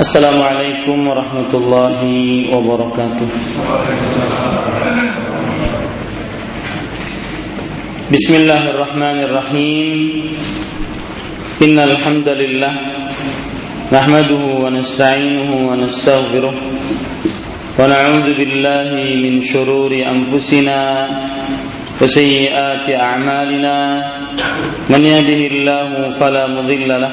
السلام عليكم ورحمة الله وبركاته بسم الله الرحمن الرحيم إن الحمد لله نحمده ونستعينه ونستغفره ونعوذ بالله من شرور أنفسنا وسيئات أعمالنا من يهده الله فلا مضل له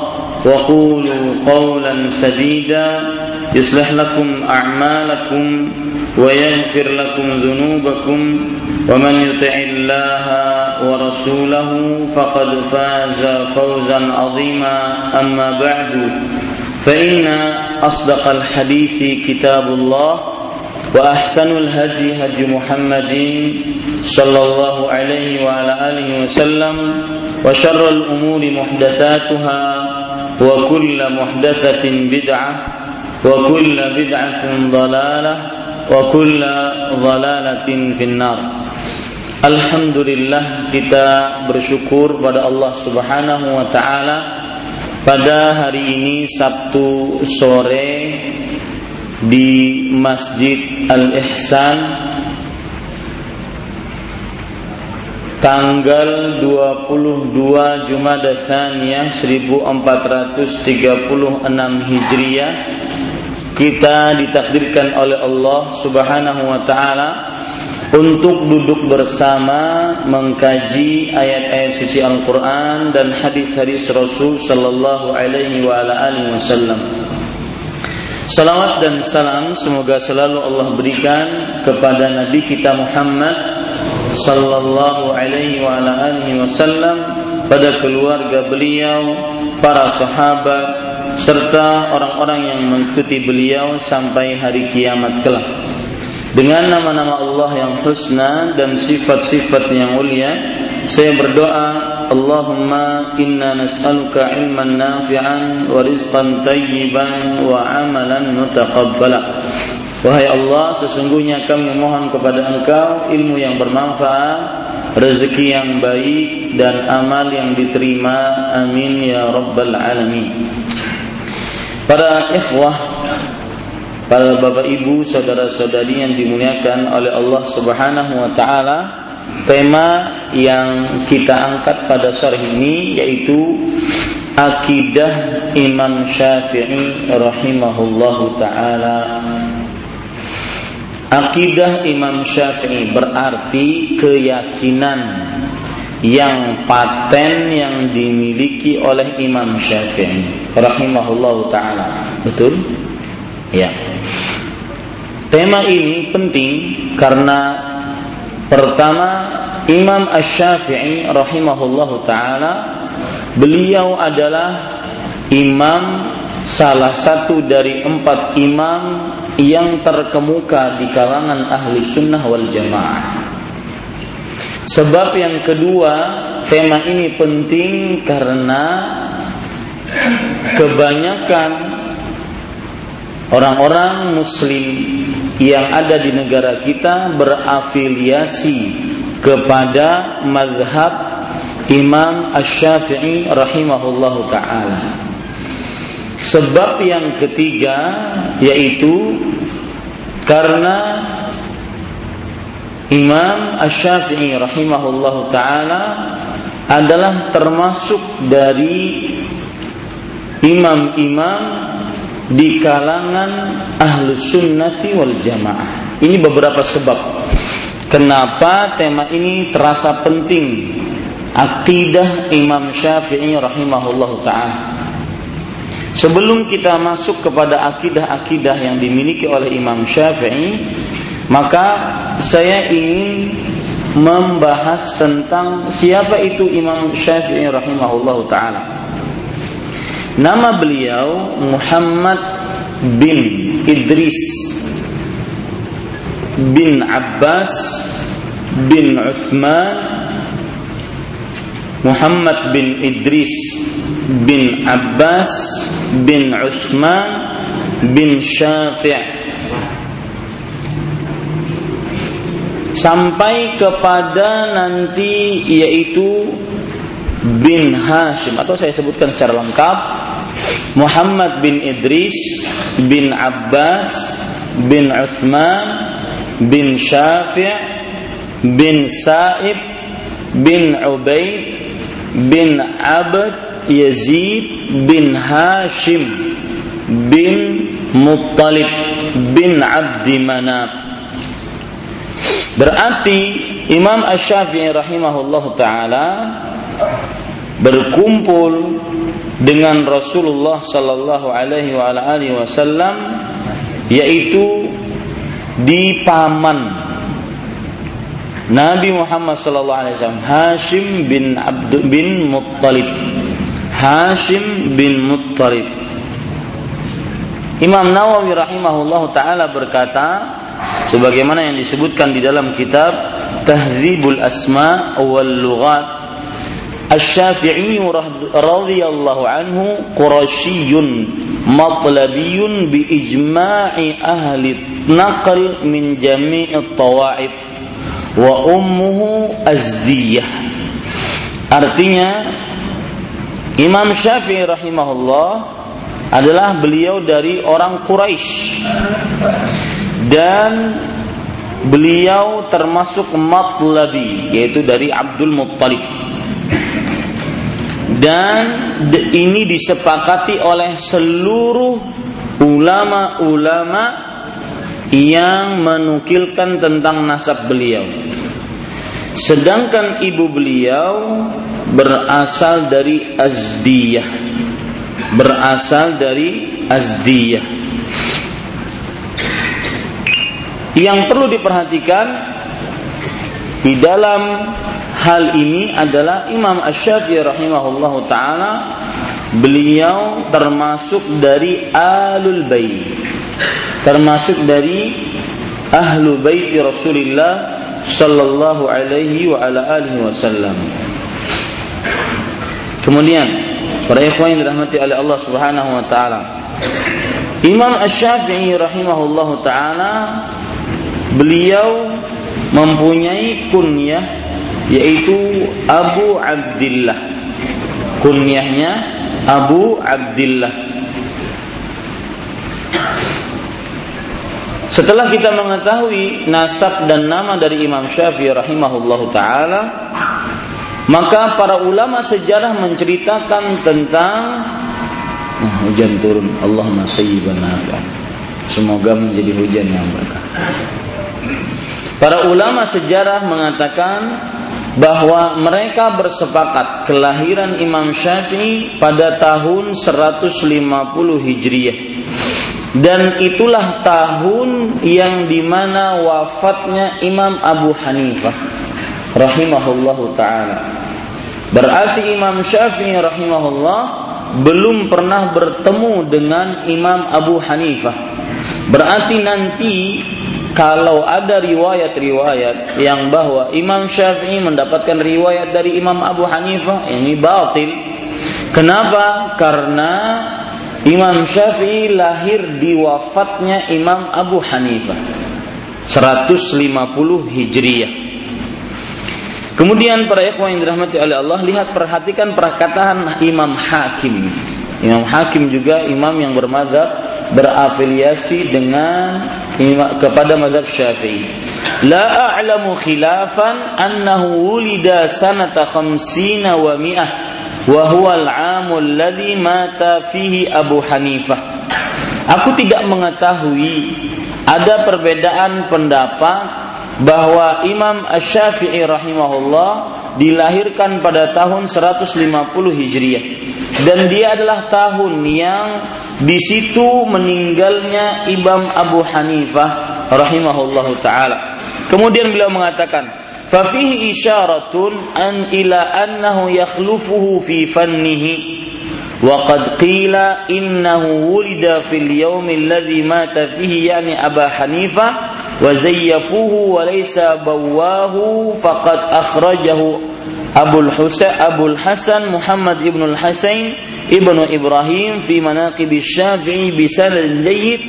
وقولوا قولا سديدا يصلح لكم أعمالكم ويغفر لكم ذنوبكم ومن يطع الله ورسوله فقد فاز فوزا عظيما أما بعد فإن أصدق الحديث كتاب الله وأحسن الهدي هدي محمد صلى الله عليه وعلى آله وسلم وشر الأمور محدثاتها وكل محدثه بدعه وكل بدعه ضلاله وكل ضلالة في النار Alhamdulillah kita bersyukur pada Allah Subhanahu wa taala pada hari ini Sabtu sore di Masjid Al-Ihsan tanggal 22 Jumada Tsaniyah 1436 Hijriah kita ditakdirkan oleh Allah Subhanahu wa taala untuk duduk bersama mengkaji ayat-ayat suci Al-Qur'an dan hadis-hadis Rasul sallallahu alaihi wa ala alihi wasallam. Salawat dan salam semoga selalu Allah berikan kepada Nabi kita Muhammad sallallahu alaihi wa ala alihi wasallam pada keluarga beliau, para sahabat, serta orang-orang yang mengikuti beliau sampai hari kiamat kelak. Dengan nama-nama Allah yang husna dan sifat-sifat yang mulia, saya berdoa, Allahumma inna nas'aluka ilman nafi'an wa rizqan tayyiban wa amalan mutaqabbala. Wahai Allah, sesungguhnya kami memohon kepada Engkau ilmu yang bermanfaat, rezeki yang baik dan amal yang diterima. Amin ya rabbal alamin. Para ikhwah Para bapak ibu saudara-saudari yang dimuliakan oleh Allah Subhanahu wa taala Tema yang kita angkat pada sore ini yaitu Akidah Imam Syafi'i rahimahullahu taala Akidah Imam Syafi'i berarti keyakinan yang paten yang dimiliki oleh Imam Syafi'i rahimahullah taala. Betul? Ya. Tema ini penting karena pertama Imam Asy-Syafi'i rahimahullah taala beliau adalah imam salah satu dari empat imam yang terkemuka di kalangan ahli sunnah wal jamaah. Sebab yang kedua, tema ini penting karena kebanyakan orang-orang muslim yang ada di negara kita berafiliasi kepada madhab Imam Ash-Syafi'i rahimahullah ta'ala Sebab yang ketiga yaitu karena Imam Ash-Syafi'i rahimahullah taala adalah termasuk dari imam-imam di kalangan ahlu sunnati wal jamaah. Ini beberapa sebab kenapa tema ini terasa penting akidah Imam Syafi'i rahimahullahu taala. Sebelum kita masuk kepada akidah-akidah yang dimiliki oleh Imam Syafi'i, maka saya ingin membahas tentang siapa itu Imam Syafi'i rahimahullahu taala. Nama beliau Muhammad bin Idris bin Abbas bin Uthman Muhammad bin Idris bin Abbas bin Uthman bin Syafi' sampai kepada nanti yaitu bin Hashim. Atau saya sebutkan secara lengkap Muhammad bin Idris bin Abbas bin Uthman bin Syafi' bin Sa'ib bin Ubaid bin Abd Yazid bin Hashim bin Muttalib bin Abdi Manab Berarti Imam Ash-Syafi'i rahimahullah taala berkumpul dengan Rasulullah sallallahu alaihi wa alihi wasallam yaitu di paman. Nabi Muhammad sallallahu alaihi wasallam Hashim bin Abd bin Muttalib Hashim bin Muttalib. Imam Nawawi rahimahullah taala berkata sebagaimana yang disebutkan di dalam kitab Tahdzibul Asma wal Lughat Asy-Syafi'i radhiyallahu anhu Qurasyiyyun matlabiyyun bi ijma'i ahli naql min jami'i tawaib wa ummuhu azdiyah. Artinya Imam Syafi'i rahimahullah adalah beliau dari orang Quraisy. Dan beliau termasuk matlabi yaitu dari Abdul Muttalib. Dan ini disepakati oleh seluruh ulama-ulama yang menukilkan tentang nasab beliau sedangkan ibu beliau berasal dari Azdiyah. Berasal dari Azdiyah. Yang perlu diperhatikan di dalam hal ini adalah Imam Ash-Syafi'i rahimahullahu taala beliau termasuk dari alul bait. Termasuk dari ahlu bait Rasulullah sallallahu alaihi wa ala alihi wasallam kemudian para ikhwan yang dirahmati oleh Allah Subhanahu wa taala Imam Asy-Syafi'i rahimahullahu taala beliau mempunyai kunyah yaitu Abu Abdullah. Kunyahnya Abu Abdullah. Setelah kita mengetahui nasab dan nama dari Imam Syafi'i rahimahullahu taala, maka para ulama sejarah menceritakan tentang nah, hujan turun Allahumma sayyiban nafi'an. Semoga menjadi hujan yang berkah. Para ulama sejarah mengatakan bahwa mereka bersepakat kelahiran Imam Syafi'i pada tahun 150 Hijriah. Dan itulah tahun yang di mana wafatnya Imam Abu Hanifah rahimahullahu taala. Berarti Imam Syafi'i rahimahullah belum pernah bertemu dengan Imam Abu Hanifah. Berarti nanti kalau ada riwayat-riwayat yang bahwa Imam Syafi'i mendapatkan riwayat dari Imam Abu Hanifah ini batil. Kenapa? Karena Imam Syafi'i lahir di wafatnya Imam Abu Hanifah 150 Hijriah. Kemudian para ikhwan yang dirahmati oleh Allah lihat perhatikan perkataan Imam Hakim. Imam Hakim juga imam yang bermadzhab berafiliasi dengan kepada mazhab Syafi'i. La a'lamu khilafan annahu wulida sanata khamsina wa mi'ah wa huwa al-'amu alladhi mata fihi Abu Hanifah. Aku tidak mengetahui ada perbedaan pendapat bahwa Imam Asy-Syafi'i rahimahullah dilahirkan pada tahun 150 Hijriah dan dia adalah tahun yang di situ meninggalnya Imam Abu Hanifah rahimahullahu taala. Kemudian beliau mengatakan, "Fafihi isyaratun an ila annahu yakhlufuhu fi fannihi." وقد قيل إنه ولد في اليوم الذي مات فيه يعني أبا حنيفة وزيفوه وليس بواه فقد أخرجه أبو الحسن أبو الحسن محمد ابن الحسين ابن إبراهيم في مناقب الشافعي بسند جيد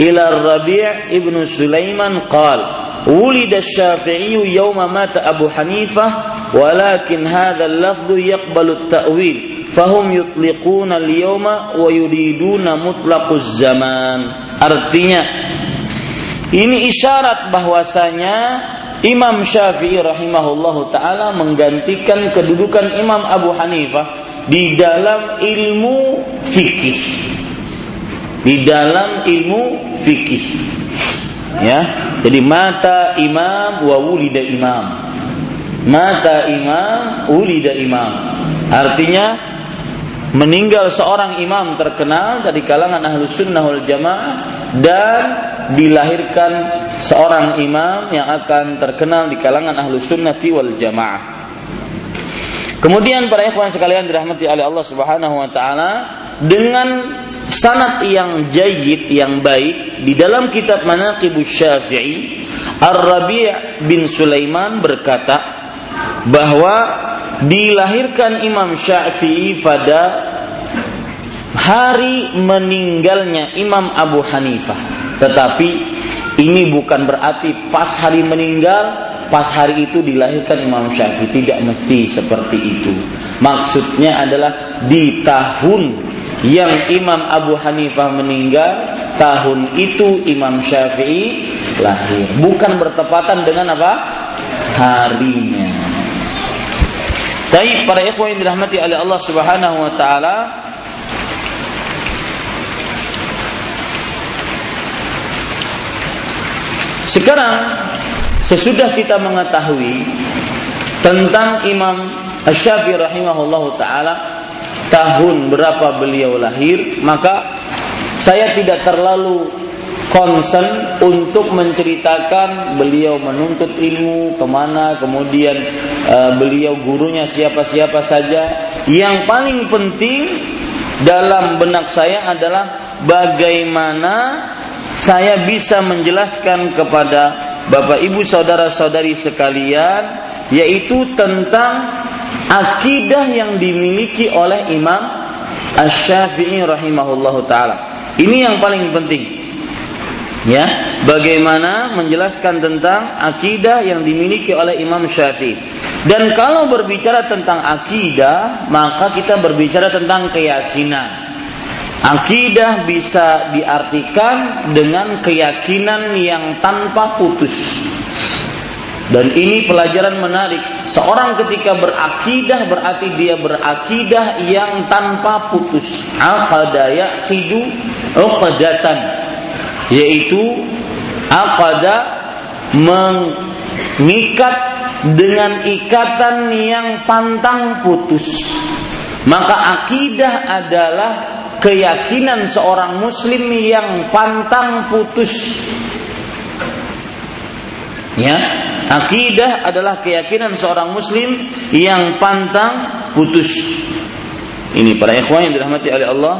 إلى الربيع ابن سليمان قال ولد الشافعي يوم مات أبو حنيفة ولكن هذا اللفظ يقبل التأويل فهم يطلقون اليوم ويريدون مطلق الزمان artinya ini isyarat bahwasanya Imam Syafi'i rahimahullahu taala menggantikan kedudukan Imam Abu Hanifah di dalam ilmu fikih. Di dalam ilmu fikih. Ya, jadi mata imam wa wulida imam. Mata imam, wulida imam. Artinya meninggal seorang imam terkenal dari kalangan ahlu sunnah wal jamaah dan dilahirkan seorang imam yang akan terkenal di kalangan ahlu sunnati wal jamaah. Kemudian para ikhwan sekalian dirahmati oleh Allah Subhanahu wa taala dengan sanad yang jayid yang baik di dalam kitab Manaqibus Syafi'i Ar-Rabi' bin Sulaiman berkata bahwa dilahirkan Imam Syafi'i pada hari meninggalnya Imam Abu Hanifah. Tetapi ini bukan berarti pas hari meninggal pas hari itu dilahirkan Imam Syafi'i tidak mesti seperti itu. Maksudnya adalah di tahun yang Imam Abu Hanifah meninggal, tahun itu Imam Syafi'i lahir. Bukan bertepatan dengan apa? Harinya. Tapi para ikhwan yang dirahmati oleh Allah Subhanahu wa taala Sekarang sesudah kita mengetahui tentang Imam Asy-Syafi'i rahimahullahu taala tahun berapa beliau lahir, maka saya tidak terlalu concern untuk menceritakan beliau menuntut ilmu ke mana kemudian uh, beliau gurunya siapa-siapa saja. Yang paling penting dalam benak saya adalah bagaimana saya bisa menjelaskan kepada Bapak Ibu saudara-saudari sekalian yaitu tentang akidah yang dimiliki oleh Imam Asy-Syafi'i rahimahullahu taala. Ini yang paling penting. Ya bagaimana menjelaskan tentang akidah yang dimiliki oleh Imam Syafi'i. Dan kalau berbicara tentang akidah maka kita berbicara tentang keyakinan akidah bisa diartikan dengan keyakinan yang tanpa putus. Dan ini pelajaran menarik. Seorang ketika berakidah berarti dia berakidah yang tanpa putus. Aqada yaqidu uqdatan yaitu aqada mengikat dengan ikatan yang pantang putus. Maka akidah adalah keyakinan seorang muslim yang pantang putus. Ya, akidah adalah keyakinan seorang muslim yang pantang putus. Ini para ikhwan yang dirahmati oleh Allah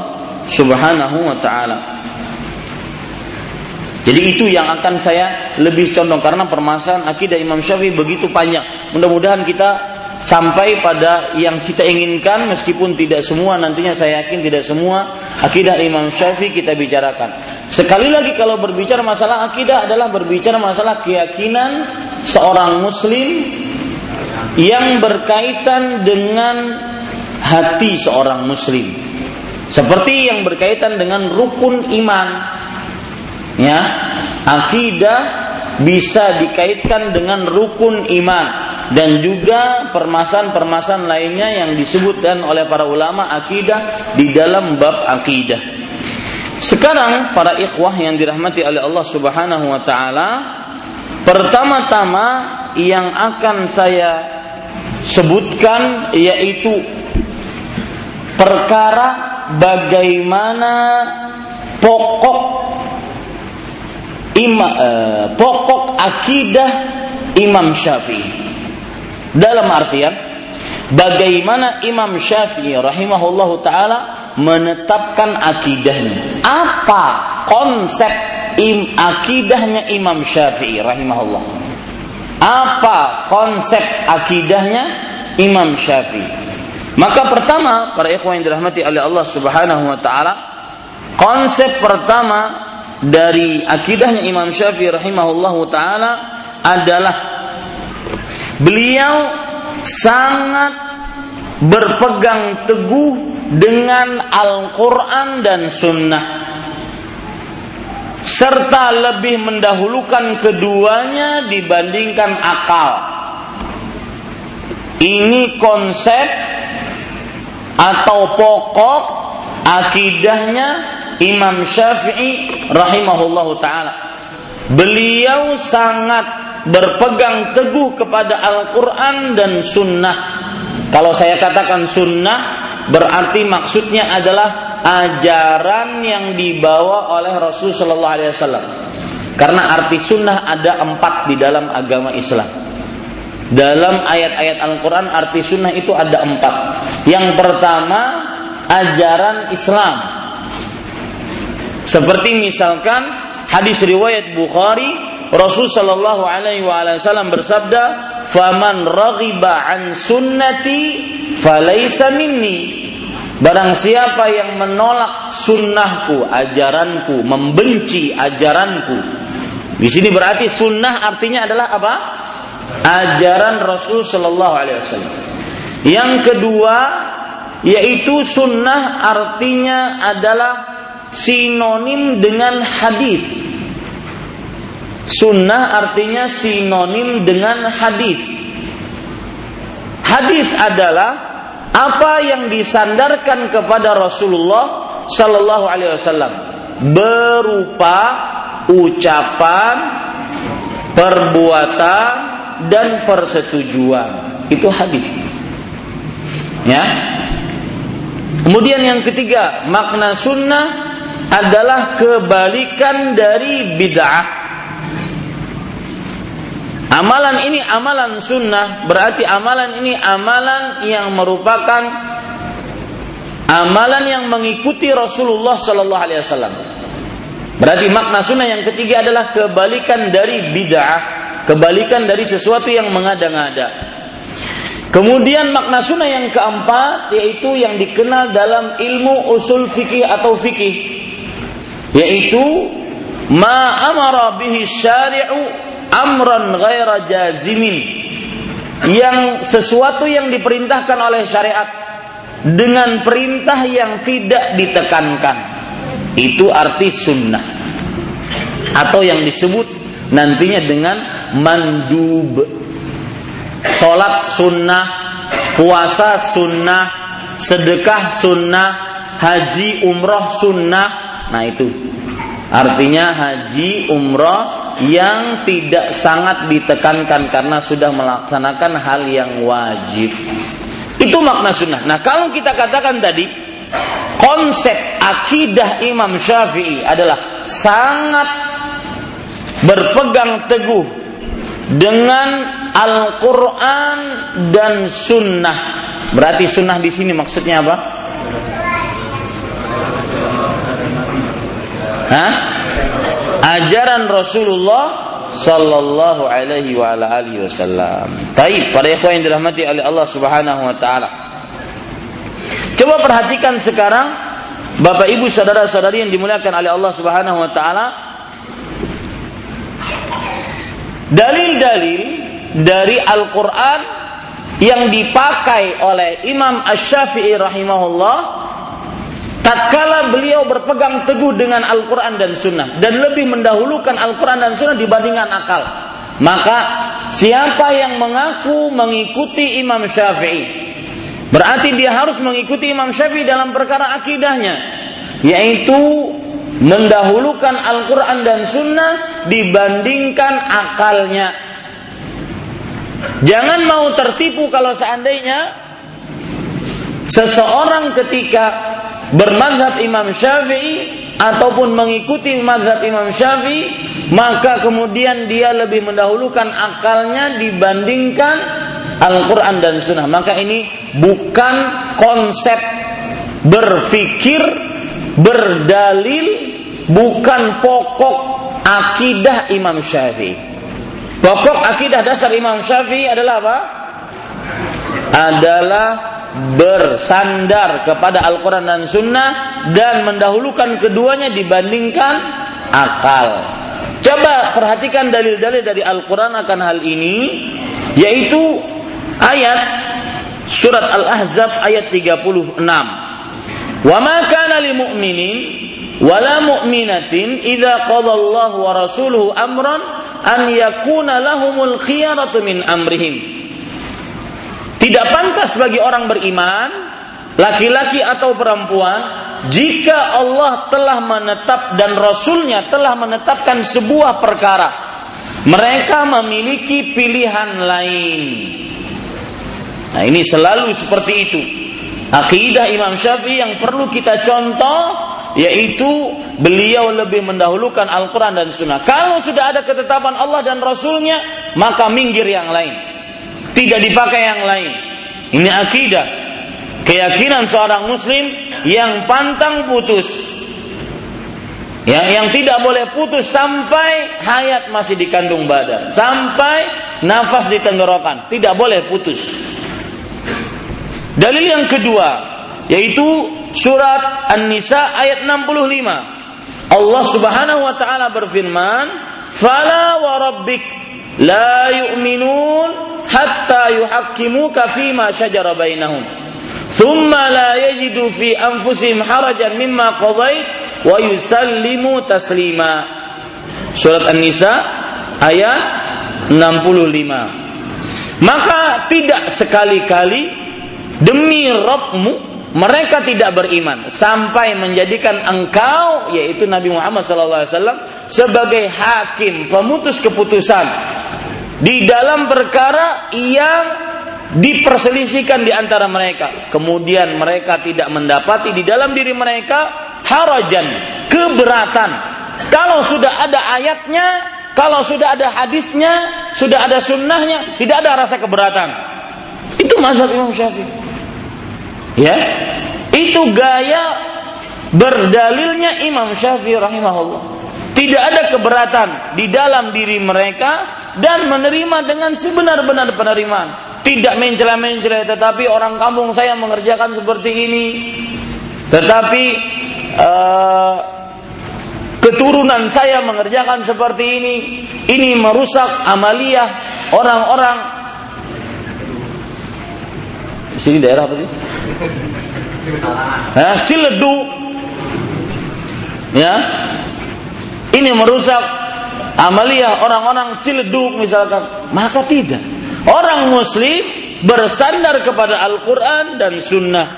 Subhanahu wa taala. Jadi itu yang akan saya lebih condong karena permasalahan akidah Imam Syafi'i begitu panjang. Mudah-mudahan kita sampai pada yang kita inginkan meskipun tidak semua nantinya saya yakin tidak semua akidah Imam Syafi'i kita bicarakan. Sekali lagi kalau berbicara masalah akidah adalah berbicara masalah keyakinan seorang muslim yang berkaitan dengan hati seorang muslim. Seperti yang berkaitan dengan rukun iman ya akidah bisa dikaitkan dengan rukun iman dan juga permasalahan-permasalahan lainnya yang disebutkan oleh para ulama akidah di dalam bab akidah. Sekarang para ikhwah yang dirahmati oleh Allah Subhanahu wa taala, pertama-tama yang akan saya sebutkan yaitu perkara bagaimana pokok ima, eh, pokok akidah Imam Syafi'i dalam artian bagaimana Imam Syafi'i rahimahullahu taala menetapkan akidahnya? Apa konsep im, akidahnya Imam Syafi'i rahimahullah? Apa konsep akidahnya Imam Syafi'i? Maka pertama para ikhwan yang dirahmati oleh Allah Subhanahu wa taala konsep pertama dari akidahnya Imam Syafi'i rahimahullahu taala adalah beliau sangat berpegang teguh dengan Al-Qur'an dan sunnah serta lebih mendahulukan keduanya dibandingkan akal. Ini konsep atau pokok akidahnya Imam Syafi'i rahimahullahu taala. Beliau sangat berpegang teguh kepada Al-Quran dan Sunnah. Kalau saya katakan Sunnah, berarti maksudnya adalah ajaran yang dibawa oleh Rasul Shallallahu Alaihi Wasallam. Karena arti Sunnah ada empat di dalam agama Islam. Dalam ayat-ayat Al-Quran arti sunnah itu ada empat. Yang pertama ajaran Islam. Seperti misalkan hadis riwayat Bukhari Rasul Shallallahu Alaihi Wasallam bersabda, "Faman raghiba an sunnati, falaysa minni." Barang siapa yang menolak sunnahku, ajaranku, membenci ajaranku. Di sini berarti sunnah artinya adalah apa? ajaran Rasul Shallallahu Alaihi Wasallam. Yang kedua yaitu sunnah artinya adalah sinonim dengan hadis. Sunnah artinya sinonim dengan hadis. Hadis adalah apa yang disandarkan kepada Rasulullah Shallallahu Alaihi Wasallam berupa ucapan, perbuatan, dan persetujuan. Itu hadis. Ya. Kemudian yang ketiga, makna sunnah adalah kebalikan dari bid'ah. Amalan ini amalan sunnah, berarti amalan ini amalan yang merupakan amalan yang mengikuti Rasulullah Sallallahu Alaihi Wasallam. Berarti makna sunnah yang ketiga adalah kebalikan dari bid'ah kebalikan dari sesuatu yang mengada-ngada. Kemudian makna sunnah yang keempat yaitu yang dikenal dalam ilmu usul fikih atau fikih yaitu ma amara bihi syari'u amran ghaira jazimin. Yang sesuatu yang diperintahkan oleh syariat dengan perintah yang tidak ditekankan. Itu arti sunnah. Atau yang disebut nantinya dengan mandub. Sholat sunnah Puasa sunnah Sedekah sunnah Haji umroh sunnah. Nah itu. Artinya haji umroh Yang tidak sangat ditekankan Karena sudah melaksanakan hal yang wajib Itu makna sunnah Nah kalau kita katakan tadi Konsep akidah Imam Syafi'i adalah sangat berpegang teguh dengan Al-Quran dan Sunnah. Berarti Sunnah di sini maksudnya apa? Hah? Ajaran Rasulullah Sallallahu alaihi wa ala alihi wasallam. Taib para ikhwan yang dirahmati oleh Allah Subhanahu wa taala. Coba perhatikan sekarang Bapak Ibu saudara-saudari yang dimuliakan oleh Allah Subhanahu wa taala dalil-dalil dari Al-Quran yang dipakai oleh Imam Ash-Syafi'i rahimahullah tatkala beliau berpegang teguh dengan Al-Quran dan Sunnah dan lebih mendahulukan Al-Quran dan Sunnah dibandingkan akal maka siapa yang mengaku mengikuti Imam Syafi'i berarti dia harus mengikuti Imam Syafi'i dalam perkara akidahnya yaitu mendahulukan Al-Quran dan Sunnah dibandingkan akalnya. Jangan mau tertipu kalau seandainya seseorang ketika bermadhab Imam Syafi'i ataupun mengikuti madhab Imam Syafi'i maka kemudian dia lebih mendahulukan akalnya dibandingkan Al-Quran dan Sunnah maka ini bukan konsep berfikir berdalil bukan pokok akidah Imam Syafi'i pokok akidah dasar Imam Syafi'i adalah apa? adalah bersandar kepada Al-Quran dan Sunnah dan mendahulukan keduanya dibandingkan akal. Coba perhatikan dalil-dalil dari Al-Quran akan hal ini, yaitu ayat surat Al-Ahzab ayat 36. Wa ma kana lil mu'minin wala mu'minatin idza qada Allah wa rasuluhu amran an yakuna lahumul khiyaratu min amrihim tidak pantas bagi orang beriman, laki-laki atau perempuan, jika Allah telah menetap dan Rasulnya telah menetapkan sebuah perkara. Mereka memiliki pilihan lain. Nah ini selalu seperti itu. Akidah Imam Syafi'i yang perlu kita contoh yaitu beliau lebih mendahulukan Al-Quran dan Sunnah. Kalau sudah ada ketetapan Allah dan Rasulnya, maka minggir yang lain. Tidak dipakai yang lain. Ini akidah. Keyakinan seorang muslim yang pantang putus. Yang, yang tidak boleh putus sampai hayat masih dikandung badan. Sampai nafas di tenggorokan. Tidak boleh putus. Dalil yang kedua yaitu surat An-Nisa ayat 65. Allah Subhanahu wa taala berfirman, "Fala wa rabbik la yu'minun hatta yuhaqqimuka fima syajara bainahum. Thumma la yajidu fi anfusihim harajan mimma qadait wa yusallimu taslima. Surat An-Nisa ayat 65 maka tidak sekali-kali demi Rabbmu mereka tidak beriman sampai menjadikan engkau yaitu Nabi Muhammad SAW sebagai hakim pemutus keputusan di dalam perkara yang diperselisihkan di antara mereka. Kemudian mereka tidak mendapati di dalam diri mereka harajan, keberatan. Kalau sudah ada ayatnya, kalau sudah ada hadisnya, sudah ada sunnahnya, tidak ada rasa keberatan. Itu mazhab Imam Syafi'i. Ya, itu gaya berdalilnya Imam Syafi'i rahimahullah. Tidak ada keberatan di dalam diri mereka dan menerima dengan sebenar-benar penerimaan. Tidak mencela-mencela, tetapi orang kampung saya mengerjakan seperti ini. Tetapi uh, keturunan saya mengerjakan seperti ini. Ini merusak amaliyah orang-orang. Sini daerah apa sih? Hah? Ciledu. Ya, ini merusak amalia orang-orang ciledug misalkan, maka tidak. Orang muslim bersandar kepada Al-Quran dan Sunnah.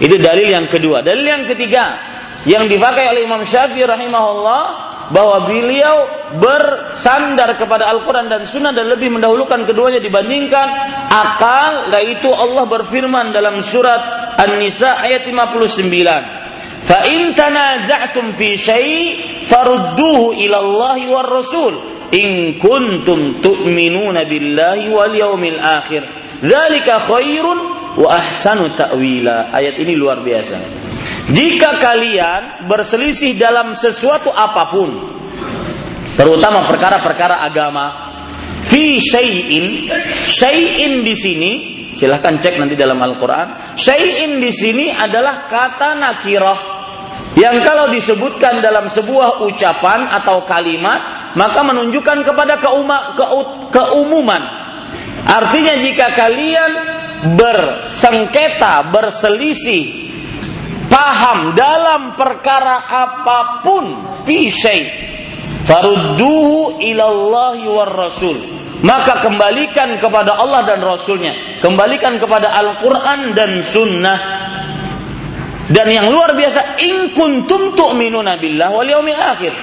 Itu dalil yang kedua. Dalil yang ketiga yang dipakai oleh Imam Syafi'i rahimahullah bahwa beliau bersandar kepada Al-Quran dan Sunnah dan lebih mendahulukan keduanya dibandingkan akal. Yaitu Allah berfirman dalam surat An-Nisa ayat 59. Fa in tanaza'tum fi syai' farudduhu ila Allah war Rasul in kuntum tu'minuna billahi wal yawmil akhir. Ta'wila. Ayat ini luar biasa. Jika kalian berselisih dalam sesuatu apa pun, terutama perkara-perkara agama, fi syai'in, syai'in di sini silahkan cek nanti dalam Al-Quran. Syai'in di sini adalah kata nakirah yang kalau disebutkan dalam sebuah ucapan atau kalimat maka menunjukkan kepada keuma, ke, keumuman. Artinya jika kalian bersengketa, berselisih, paham dalam perkara apa pun, pisai, farudduhu ilallahi war rasul. Maka kembalikan kepada Allah dan Rasulnya. Kembalikan kepada Al-Quran dan Sunnah dan yang luar biasa in kuntum tu'minuna billah wal yaumil akhir.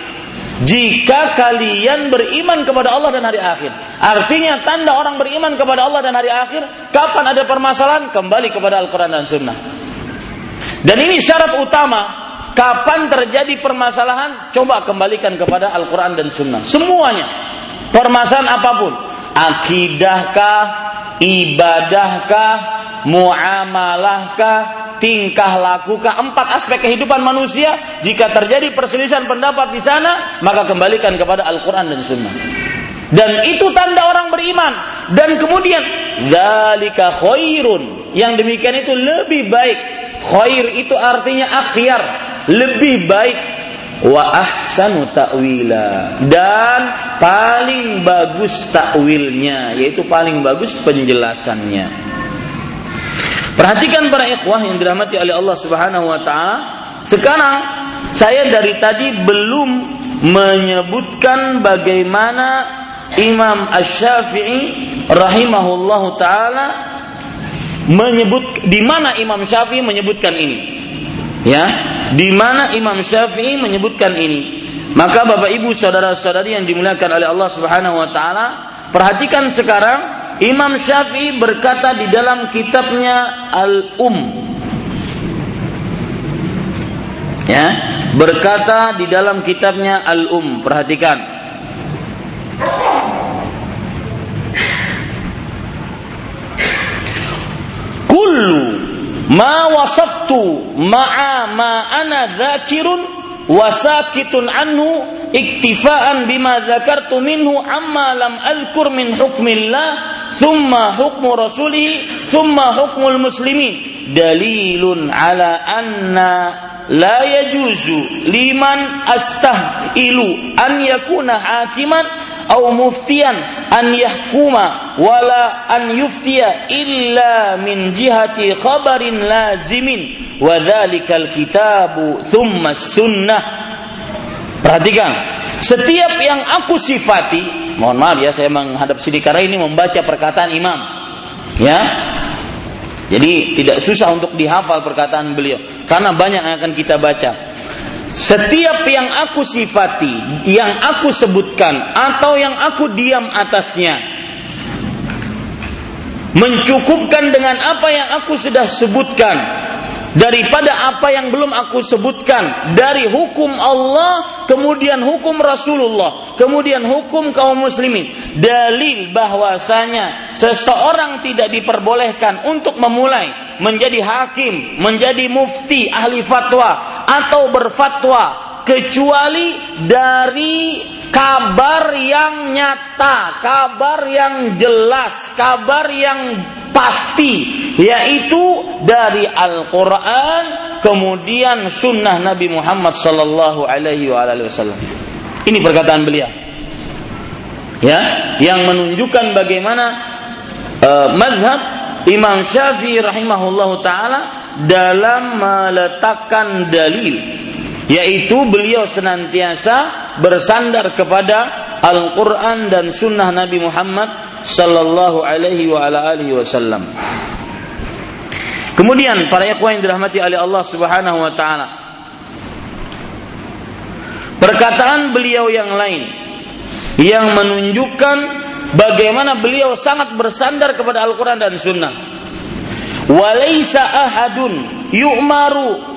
jika kalian beriman kepada Allah dan hari akhir. Artinya tanda orang beriman kepada Allah dan hari akhir, kapan ada permasalahan kembali kepada Al-Qur'an dan Sunnah. Dan ini syarat utama kapan terjadi permasalahan coba kembalikan kepada Al-Qur'an dan Sunnah. Semuanya. Permasalahan apa pun, akidahkah, ibadahkah, muamalahkah, tingkah lakukah, empat aspek kehidupan manusia. Jika terjadi perselisihan pendapat di sana, maka kembalikan kepada Al-Quran dan Sunnah. Dan itu tanda orang beriman. Dan kemudian, dalika khairun. Yang demikian itu lebih baik. Khair itu artinya akhyar, lebih baik. Wa ahsanu ta'wila. Dan paling bagus takwilnya yaitu paling bagus penjelasannya. Perhatikan para ikhwah yang dirahmati oleh Allah Subhanahu wa taala. Sekarang saya dari tadi belum menyebutkan bagaimana Imam Asy-Syafi'i rahimahullahu taala menyebut di mana Imam Syafi'i menyebutkan ini. Ya, di mana Imam Syafi'i menyebutkan ini. Maka Bapak Ibu saudara-saudari yang dimuliakan oleh Allah Subhanahu wa taala, perhatikan sekarang Imam Syafi'i berkata di dalam kitabnya Al-Um. Ya? Berkata di dalam kitabnya Al-Um. Perhatikan kullu ma wasaftu ma'a ma ana dzakirun wasakitun anhu iktifaan bima dzakartu minhu amma lam alkur min hukmillah thumma hukmu rasulih thumma hukmul muslimin. Dalilun ala anna la yajuzu liman astahilu an yakuna hakiman au muftiyan an yahkuma wala an yuftiya illa min jihati khabarin lazimin. Wa dzalikal kitabu thumma sunnah. Perhatikan setiap yang aku sifati mohon maaf ya saya menghadap sini karena ini membaca perkataan imam. Ya? Jadi tidak susah untuk dihafal perkataan beliau. Karena banyak yang akan kita baca setiap yang aku sifati, yang aku sebutkan, atau yang aku diam atasnya, mencukupkan dengan apa yang aku sudah sebutkan, daripada apa yang belum aku sebutkan. Dari hukum Allah kemudian hukum Rasulullah kemudian hukum kaum muslimin. Dalil bahwasanya seseorang tidak diperbolehkan untuk memulai menjadi hakim menjadi mufti ahli fatwa atau berfatwa kecuali dari kabar yang nyata, kabar yang jelas, kabar yang pasti, yaitu dari Al-Quran, kemudian Sunnah Nabi Muhammad Sallallahu Alaihi Wasallam. Ini perkataan beliau, ya, yang menunjukkan bagaimana uh, mazhab Imam Syafi'i rahimahullahu taala dalam meletakkan dalil yaitu beliau senantiasa bersandar kepada Al-Quran dan Sunnah Nabi Muhammad Sallallahu Alaihi wa ala alihi Wasallam. Kemudian para ikhwan yang dirahmati oleh Allah Subhanahu Wa Taala, perkataan beliau yang lain yang menunjukkan bagaimana beliau sangat bersandar kepada Al-Quran dan Sunnah. Walaysa ahadun yu'maru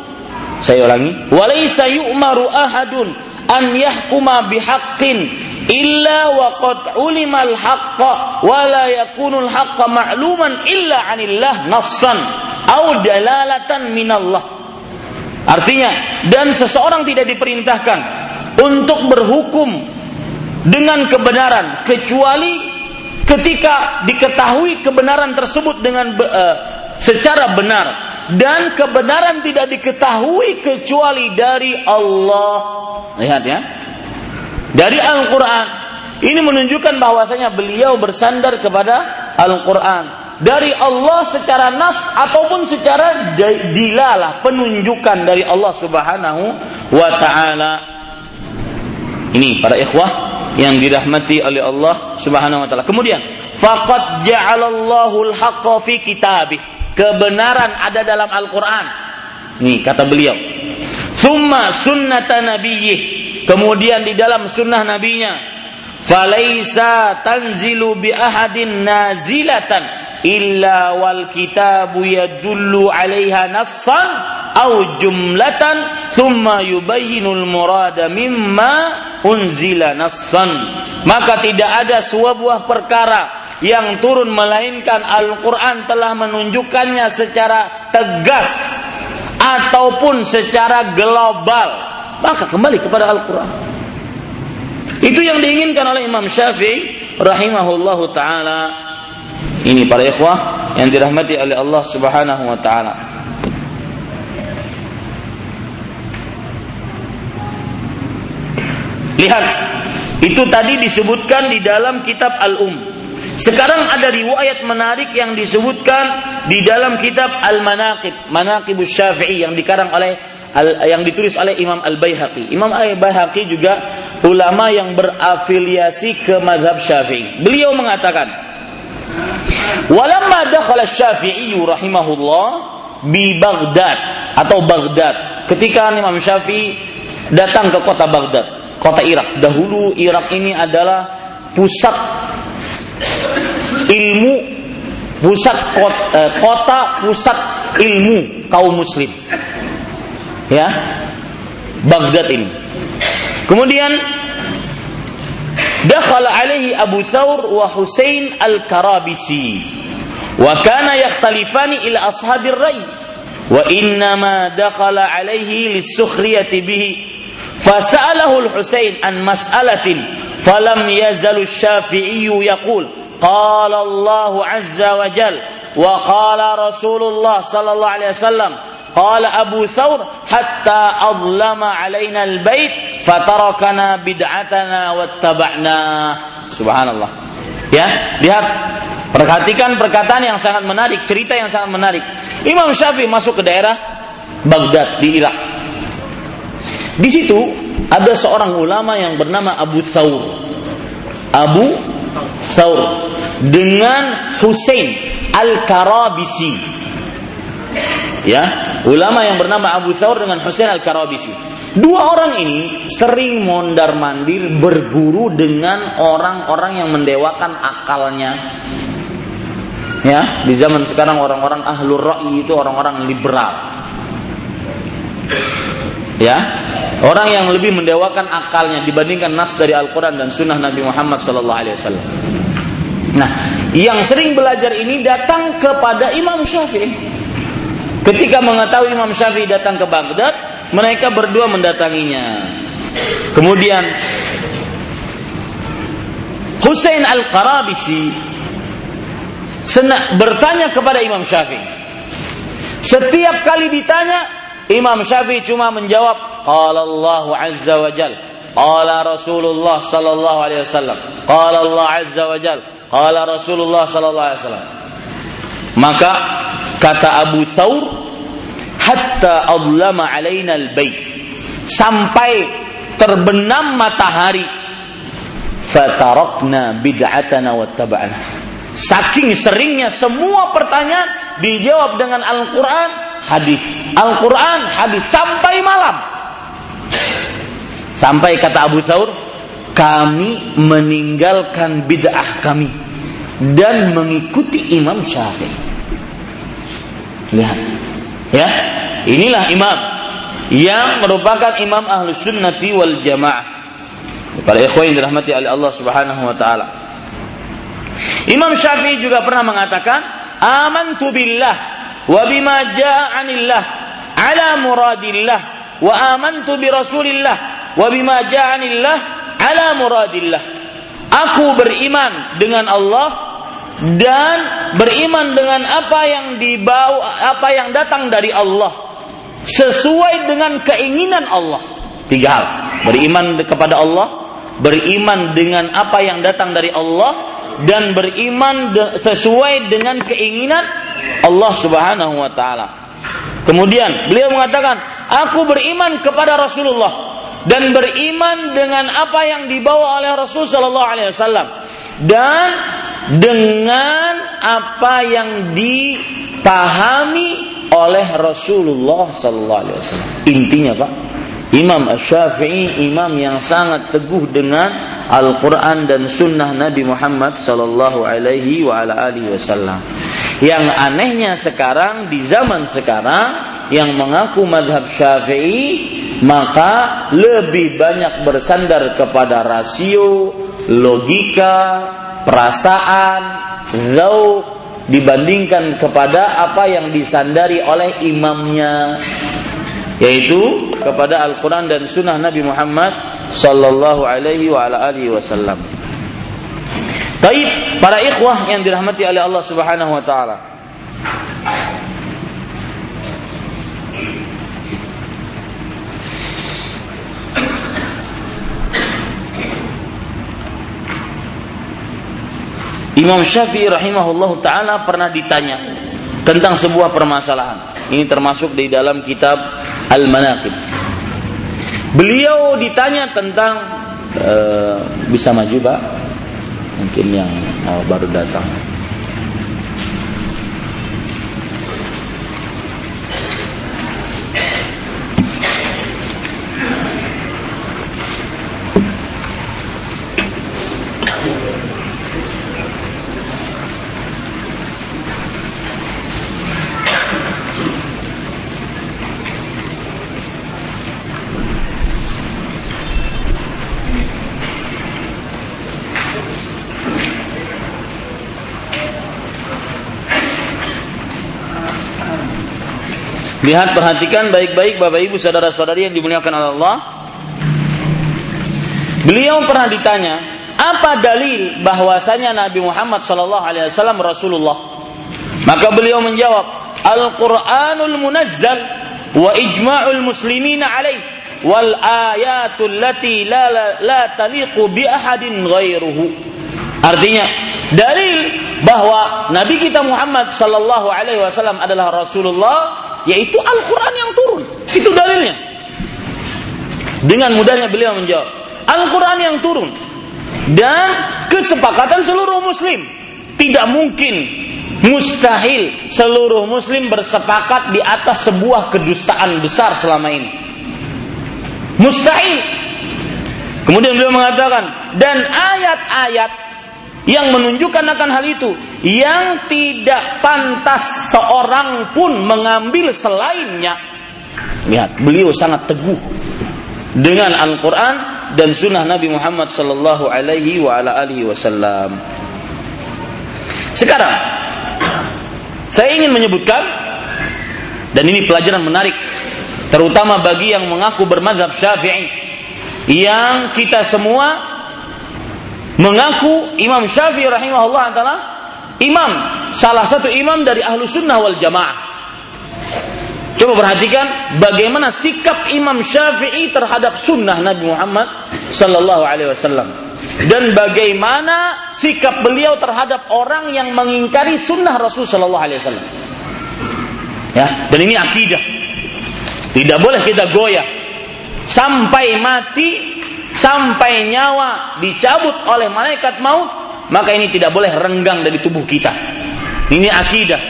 saya ulangi, walaysa yu'maru ahadun an yahkuma bihaqqin illa wa qad ulima al-haqqa wa la yakunu al-haqqa ma'luman illa 'anillah nassan au dalalatan minallah. Artinya, dan seseorang tidak diperintahkan untuk berhukum dengan kebenaran kecuali ketika diketahui kebenaran tersebut dengan uh, secara benar dan kebenaran tidak diketahui kecuali dari Allah. Lihat ya. Dari Al-Qur'an. Ini menunjukkan bahwasanya beliau bersandar kepada Al-Qur'an. Dari Allah secara nas ataupun secara dilalah penunjukan dari Allah Subhanahu wa taala. Ini para ikhwah yang dirahmati oleh Allah Subhanahu wa taala. Kemudian, faqad ja'alallahu al-haqqa fi kitabih kebenaran ada dalam Al-Quran. Nih kata beliau. Summa sunnata nabiyyih kemudian di dalam sunnah nabinya falaisa tanzilu bi ahadin nazilatan illa wal kitabu yadullu 'alaiha nassan aw jumlatan thumma yubayyinul murada mimma unzila nassan. Maka tidak ada sebuah perkara yang turun melainkan Al-Qur'an telah menunjukkannya secara tegas ataupun secara global. Maka kembali kepada Al-Qur'an. Itu yang diinginkan oleh Imam Syafi'i rahimahullahu taala ini para ikhwah yang dirahmati oleh Allah Subhanahu wa taala. Lihat, itu tadi disebutkan di dalam kitab Al-Um. Sekarang ada riwayat menarik yang disebutkan di dalam kitab Al-Manaqib, Manaqibus Syafi'i yang dikarang oleh yang ditulis oleh Imam Al-Baihaqi. Imam Al-Baihaqi juga ulama yang berafiliasi ke mazhab Syafi'i. Beliau mengatakan, Walamma dakhala Syafi'i rahimahullah bi Baghdad atau Baghdad. Ketika Imam Syafi'i datang ke kota Baghdad, kota Irak. Dahulu Irak ini adalah pusat ilmu, pusat kota, eh, kota pusat ilmu kaum muslim. Ya. Baghdad ini. Kemudian دخل عليه أبو ثور وحسين الكرابسي وكان يختلفان إلى أصحاب الرأي وإنما دخل عليه للسخرية به. فسأله الحسين عن مسألة فلم يزل الشافعي يقول قال الله عز وجل وقال رسول الله صلى الله عليه وسلم Qala Abu Thawr hatta azlama alaina al-bait fatarakana bid'atana wattaba'na. Subhanallah. Ya, lihat perhatikan perkataan yang sangat menarik, cerita yang sangat menarik. Imam Syafi'i masuk ke daerah Baghdad di Irak. Di situ ada seorang ulama yang bernama Abu Thawr. Abu Thawr dengan Hussein Al-Karabisi Ya, ulama yang bernama Abu Thawr dengan Husain Al-Karabisi. Dua orang ini sering mondar mandir berguru dengan orang-orang yang mendewakan akalnya. Ya, di zaman sekarang orang-orang ahlur ra'i itu orang-orang liberal. Ya, orang yang lebih mendewakan akalnya dibandingkan nas dari Al-Quran dan Sunnah Nabi Muhammad Sallallahu Alaihi Wasallam. Nah, yang sering belajar ini datang kepada Imam Syafi'i. Ketika mengetahui Imam Syafi'i datang ke Baghdad, mereka berdua mendatanginya. Kemudian Husain Al-Qarabisi bertanya kepada Imam Syafi'i. Setiap kali ditanya, Imam Syafi'i cuma menjawab, Qala Allah Azza wa Jal, Qala Rasulullah sallallahu alaihi wasallam, Qala Allah Azza wa Jal, Qala Rasulullah sallallahu alaihi wasallam. Maka kata Abu Thawr hatta adlama alaina bait sampai terbenam matahari. Fatarakna bid'atana wattaba'na saking seringnya semua pertanyaan dijawab dengan Al-Qur'an hadis Al-Qur'an hadis sampai malam. Sampai kata Abu Thaur kami meninggalkan bid'ah kami dan mengikuti Imam Syafi'i lihat Ya, inilah imam yang merupakan imam ahlus sunnati wal jamaah. Para ikhwan yang dirahmati oleh Allah Subhanahu wa taala. Imam Syafi'i juga pernah mengatakan, "Amantu billah wa bima jaa 'anillah ala muradillah wa amantu bi Rasulillah wa bima 'anillah ala muradillah." Aku beriman dengan Allah dan beriman dengan apa yang dibawa apa yang datang dari Allah sesuai dengan keinginan Allah. Tiga hal. Beriman kepada Allah, beriman dengan apa yang datang dari Allah dan beriman sesuai dengan keinginan Allah Subhanahu wa taala. Kemudian beliau mengatakan, "Aku beriman kepada Rasulullah dan beriman dengan apa yang dibawa oleh Rasul sallallahu alaihi wasallam dan dengan apa yang dipahami oleh Rasulullah sallallahu alaihi wasallam. Intinya, Pak, Imam Syafi'i imam yang sangat teguh dengan Al-Quran dan Sunnah Nabi Muhammad Sallallahu Alaihi Wasallam. Yang anehnya sekarang di zaman sekarang yang mengaku madhab Syafi'i maka lebih banyak bersandar kepada rasio, logika, perasaan, zauq dibandingkan kepada apa yang disandari oleh imamnya yaitu kepada Al-Quran dan Sunnah Nabi Muhammad Sallallahu Alaihi wa ala alihi Wasallam. Baik, para ikhwah yang dirahmati oleh Allah Subhanahu Wa Taala. Imam Syafi'i rahimahullah taala pernah ditanya tentang sebuah permasalahan. Ini termasuk di dalam kitab Al-Manaqib. Beliau ditanya tentang uh, bisa maju, Pak? Mungkin yang oh, baru datang. Lihat perhatikan baik-baik Bapak Ibu saudara-saudari yang dimuliakan oleh Allah. Beliau pernah ditanya, apa dalil bahwasanya Nabi Muhammad sallallahu alaihi wasallam Rasulullah? Maka beliau menjawab, Al-Qur'anul munazzal wa ijma'ul muslimin alaih wal ayatul lati la, la, la taliqu bi ahadin ghairuhu. Artinya, dalil bahwa Nabi kita Muhammad sallallahu alaihi wasallam adalah Rasulullah yaitu Al-Quran yang turun. Itu dalilnya. Dengan mudahnya beliau menjawab, Al-Quran yang turun dan kesepakatan seluruh Muslim. Tidak mungkin, mustahil seluruh Muslim bersepakat di atas sebuah kedustaan besar selama ini. Mustahil. Kemudian beliau mengatakan, dan ayat-ayat yang menunjukkan akan hal itu yang tidak pantas seorang pun mengambil selainnya. Lihat beliau sangat teguh dengan Al-Qur'an dan sunnah Nabi Muhammad sallallahu alaihi wa ala alihi wasallam. Sekarang saya ingin menyebutkan dan ini pelajaran menarik terutama bagi yang mengaku bermadzhab Syafi'i yang kita semua mengaku Imam Syafi'i rahimahullah adalah imam, salah satu imam dari ahlu sunnah wal jamaah. Coba perhatikan bagaimana sikap Imam Syafi'i terhadap sunnah Nabi Muhammad Sallallahu Alaihi Wasallam dan bagaimana sikap beliau terhadap orang yang mengingkari sunnah Rasul Sallallahu Alaihi Wasallam. Ya, dan ini akidah. Tidak boleh kita goyah sampai mati sampai nyawa dicabut oleh malaikat maut, maka ini tidak boleh renggang dari tubuh kita. Ini akidah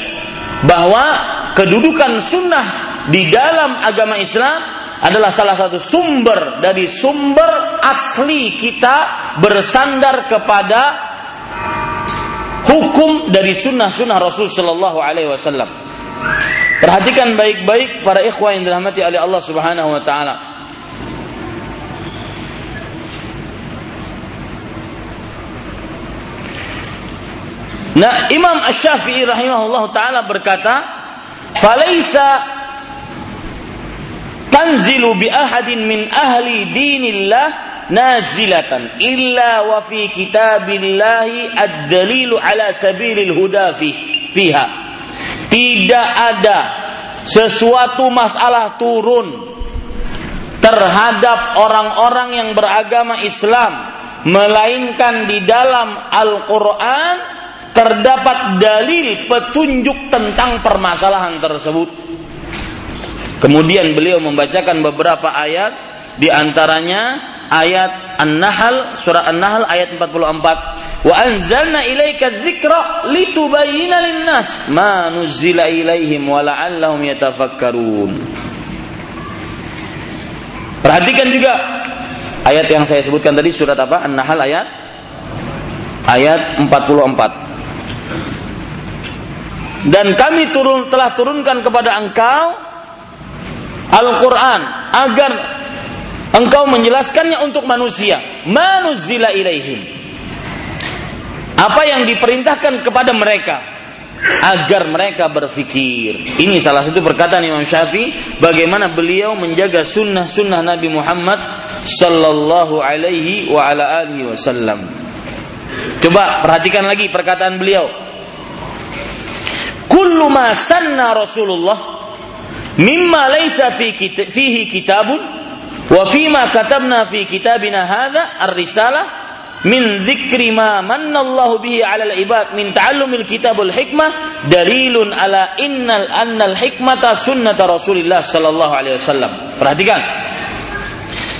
bahwa kedudukan sunnah di dalam agama Islam adalah salah satu sumber dari sumber asli kita bersandar kepada hukum dari sunnah-sunnah Rasul Shallallahu Alaihi Wasallam. Perhatikan baik-baik para ikhwah yang dirahmati oleh Allah Subhanahu Wa Taala. Nah, Imam Asy-Syafi'i rahimahullah taala berkata, "Falaisa tanzilu bi ahadin min ahli dinillah nazilatan illa wa fi kitabillahi ad-dalilu ala sabilil huda fi fiha." Tidak ada sesuatu masalah turun terhadap orang-orang yang beragama Islam melainkan di dalam Al-Qur'an terdapat dalil petunjuk tentang permasalahan tersebut. Kemudian beliau membacakan beberapa ayat di antaranya ayat An-Nahl surah An-Nahl ayat 44 wa anzalna ilaika dzikra litubayyana lin-nas ma nuzila ilaihim wa la'allahum yatafakkarun Perhatikan juga ayat yang saya sebutkan tadi surat apa? An-Nahl ayat ayat 44. Dan kami turun telah turunkan kepada engkau Al-Qur'an agar engkau menjelaskannya untuk manusia. Manuzila ilaihim. Apa yang diperintahkan kepada mereka agar mereka berfikir. Ini salah satu perkataan Imam Syafi'i bagaimana beliau menjaga sunnah-sunnah Nabi Muhammad sallallahu alaihi wa ala alihi wasallam. Coba perhatikan lagi perkataan beliau. Kullu ma sanna Rasulullah mimma laysa fi fihi kitabun wa fima katabna fi kitabina hadha ar-risalah min dzikri ma manallahu bihi 'alal ibad min ta'allumil kitabul hikmah dalilun ala innal annal hikmata sunnata Rasulillah sallallahu alaihi wasallam. Perhatikan.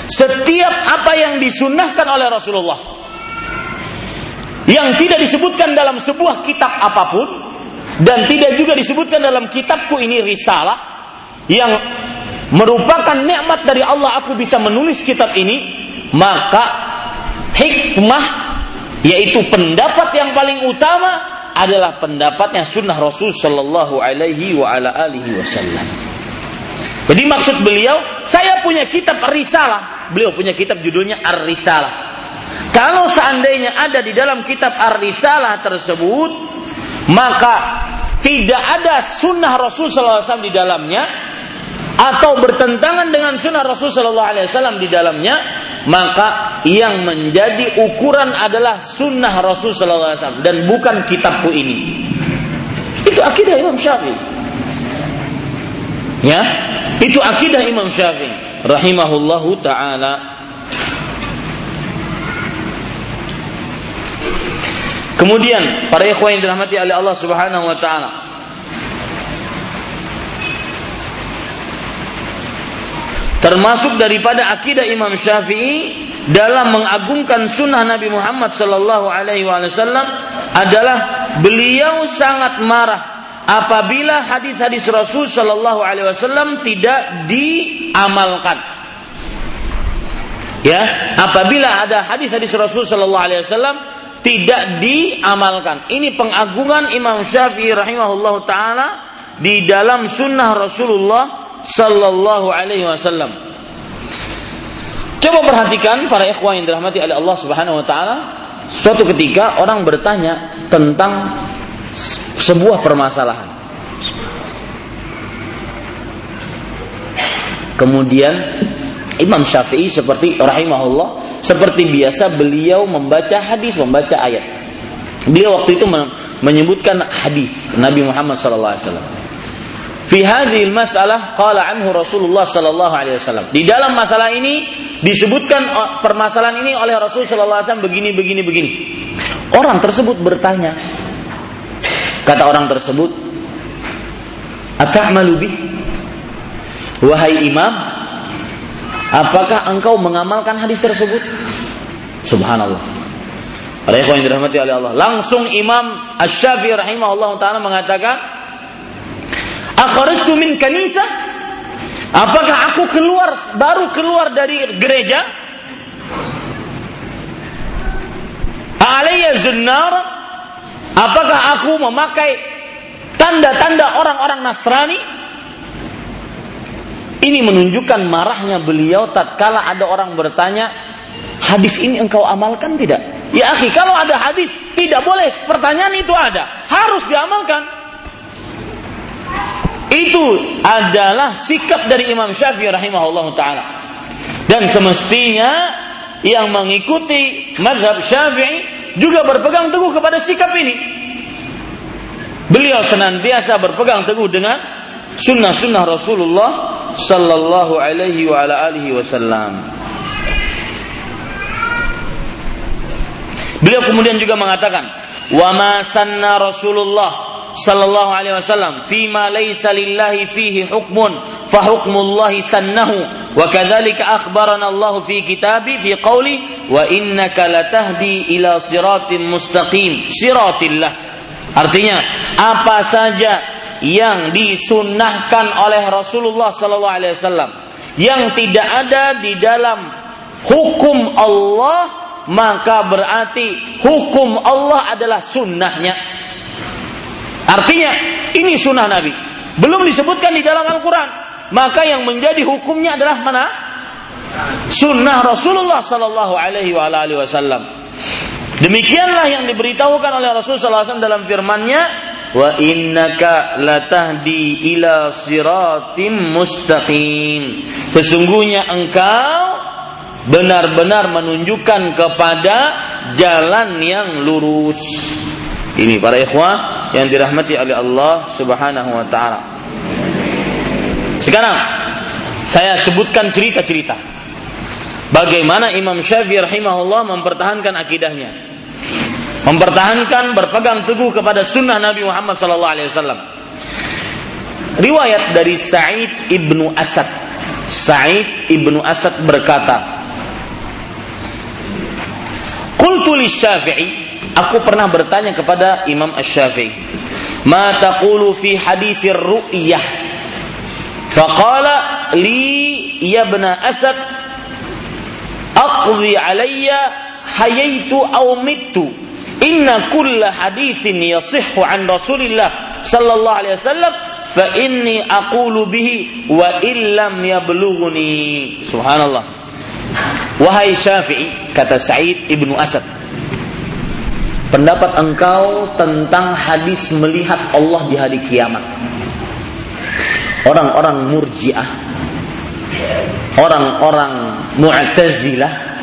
Setiap apa yang disunnahkan oleh Rasulullah yang tidak disebutkan dalam sebuah kitab apa pun dan tidak juga disebutkan dalam kitabku ini risalah yang merupakan nikmat dari Allah aku bisa menulis kitab ini maka hikmah yaitu pendapat yang paling utama adalah pendapatnya sunnah Rasul Shallallahu Alaihi wa ala alihi Wasallam. Jadi maksud beliau, saya punya kitab Ar-Risalah. Beliau punya kitab judulnya Ar-Risalah. Kalau seandainya ada di dalam kitab Ar-Risalah tersebut, maka tidak ada sunnah Rasul SAW di dalamnya, atau bertentangan dengan sunnah Rasul Shallallahu Alaihi di dalamnya, maka yang menjadi ukuran adalah sunnah Rasul Shallallahu Alaihi dan bukan kitabku ini. Itu akidah Imam Syafi'i. Ya, itu akidah Imam Syafi'i rahimahullahu taala. Kemudian para ikhwan yang dirahmati oleh Allah Subhanahu wa taala, termasuk daripada akidah Imam Syafi'i dalam mengagungkan sunnah Nabi Muhammad Sallallahu Alaihi Wasallam adalah beliau sangat marah apabila hadis-hadis Rasul Sallallahu Alaihi Wasallam tidak diamalkan. Ya, apabila ada hadis-hadis Rasul Sallallahu Alaihi Wasallam tidak diamalkan. Ini pengagungan Imam Syafi'i rahimahullah taala di dalam sunnah Rasulullah sallallahu alaihi wasallam. Coba perhatikan para ikhwan yang dirahmati oleh Allah Subhanahu wa taala, suatu ketika orang bertanya tentang sebuah permasalahan. Kemudian Imam Syafi'i seperti rahimahullah seperti biasa beliau membaca hadis, membaca ayat. Beliau waktu itu menyebutkan hadis Nabi Muhammad sallallahu alaihi wasallam. Fi hadhil masalah qala anhu Rasulullah sallallahu alaihi wasallam. Di dalam masalah ini disebutkan permasalahan ini oleh Rasul sallallahu alaihi wasallam begini begini begini. Orang tersebut bertanya. Kata orang tersebut, "Ata'malu bih?" Wahai imam, apakah engkau mengamalkan hadis tersebut? Subhanallah. Para yang dirahmati oleh Allah. Langsung Imam Asy-Syafi'i rahimahullah taala mengatakan, Akharajtu min kanisa? Apakah aku keluar baru keluar dari gereja? Alayya zunnar? Apakah aku memakai tanda-tanda orang-orang Nasrani? Ini menunjukkan marahnya beliau tatkala ada orang bertanya, hadis ini engkau amalkan tidak? Ya akhi, kalau ada hadis tidak boleh, pertanyaan itu ada, harus diamalkan. Itu adalah sikap dari Imam Syafi'i rahimahullah taala. Dan semestinya yang mengikuti mazhab Syafi'i juga berpegang teguh kepada sikap ini. Beliau senantiasa berpegang teguh dengan sunnah-sunnah Rasulullah sallallahu alaihi wa ala alihi wasallam. Beliau kemudian juga mengatakan, "Wa ma sanna Rasulullah sallallahu alaihi wasallam fima laysa lillahi fihi hukmun fa hukmullahi sannahu wa kadzalika akhbarana Allah fi kitabi fi qawli wa innaka latahdi ila siratin mustaqim siratillah artinya apa saja yang disunnahkan oleh Rasulullah sallallahu alaihi wasallam yang tidak ada di dalam hukum Allah maka berarti hukum Allah adalah sunnahnya. Artinya ini sunnah Nabi. Belum disebutkan di dalam Al-Quran. Maka yang menjadi hukumnya adalah mana? Sunnah Rasulullah Sallallahu Alaihi Wasallam. Demikianlah yang diberitahukan oleh Rasulullah SAW dalam firman-Nya wa innaka latahdi ila siratim mustaqim. Sesungguhnya engkau benar-benar menunjukkan kepada jalan yang lurus. Ini para ikhwah yang dirahmati oleh Allah Subhanahu wa taala. Sekarang saya sebutkan cerita-cerita. Bagaimana Imam Syafi'i rahimahullah mempertahankan akidahnya mempertahankan berpegang teguh kepada sunnah Nabi Muhammad sallallahu alaihi wasallam. Riwayat dari Sa'id ibnu Asad. Sa'id ibnu Asad berkata, Qultu Syafi'i, aku pernah bertanya kepada Imam Asy-Syafi'i, "Ma taqulu fi haditsir ru'yah?" Faqala li ya ibn Asad, "Aqdi alayya hayaitu aw mittu." Inna kulla hadithin yasihhu an Rasulillah sallallahu alaihi wasallam fa inni aqulu bihi wa illam yablughni. Subhanallah. Wahai Syafi'i, kata Sa'id ibnu Asad, pendapat engkau tentang hadis melihat Allah di hari kiamat. Orang-orang murjiah, orang-orang mu'tazilah,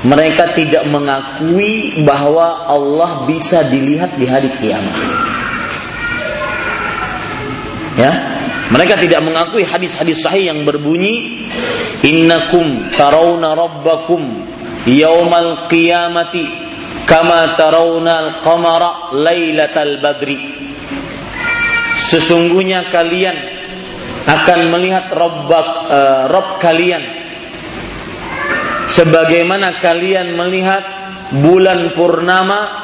mereka tidak mengakui bahwa Allah bisa dilihat di hari kiamat. Ya, mereka tidak mengakui hadis-hadis sahih yang berbunyi innakum tarawna rabbakum yaumal qiyamati kama tarawna al-qamara lailatal badri. Sesungguhnya kalian akan melihat Rabbak, uh, Rabb kalian sebagaimana kalian melihat bulan purnama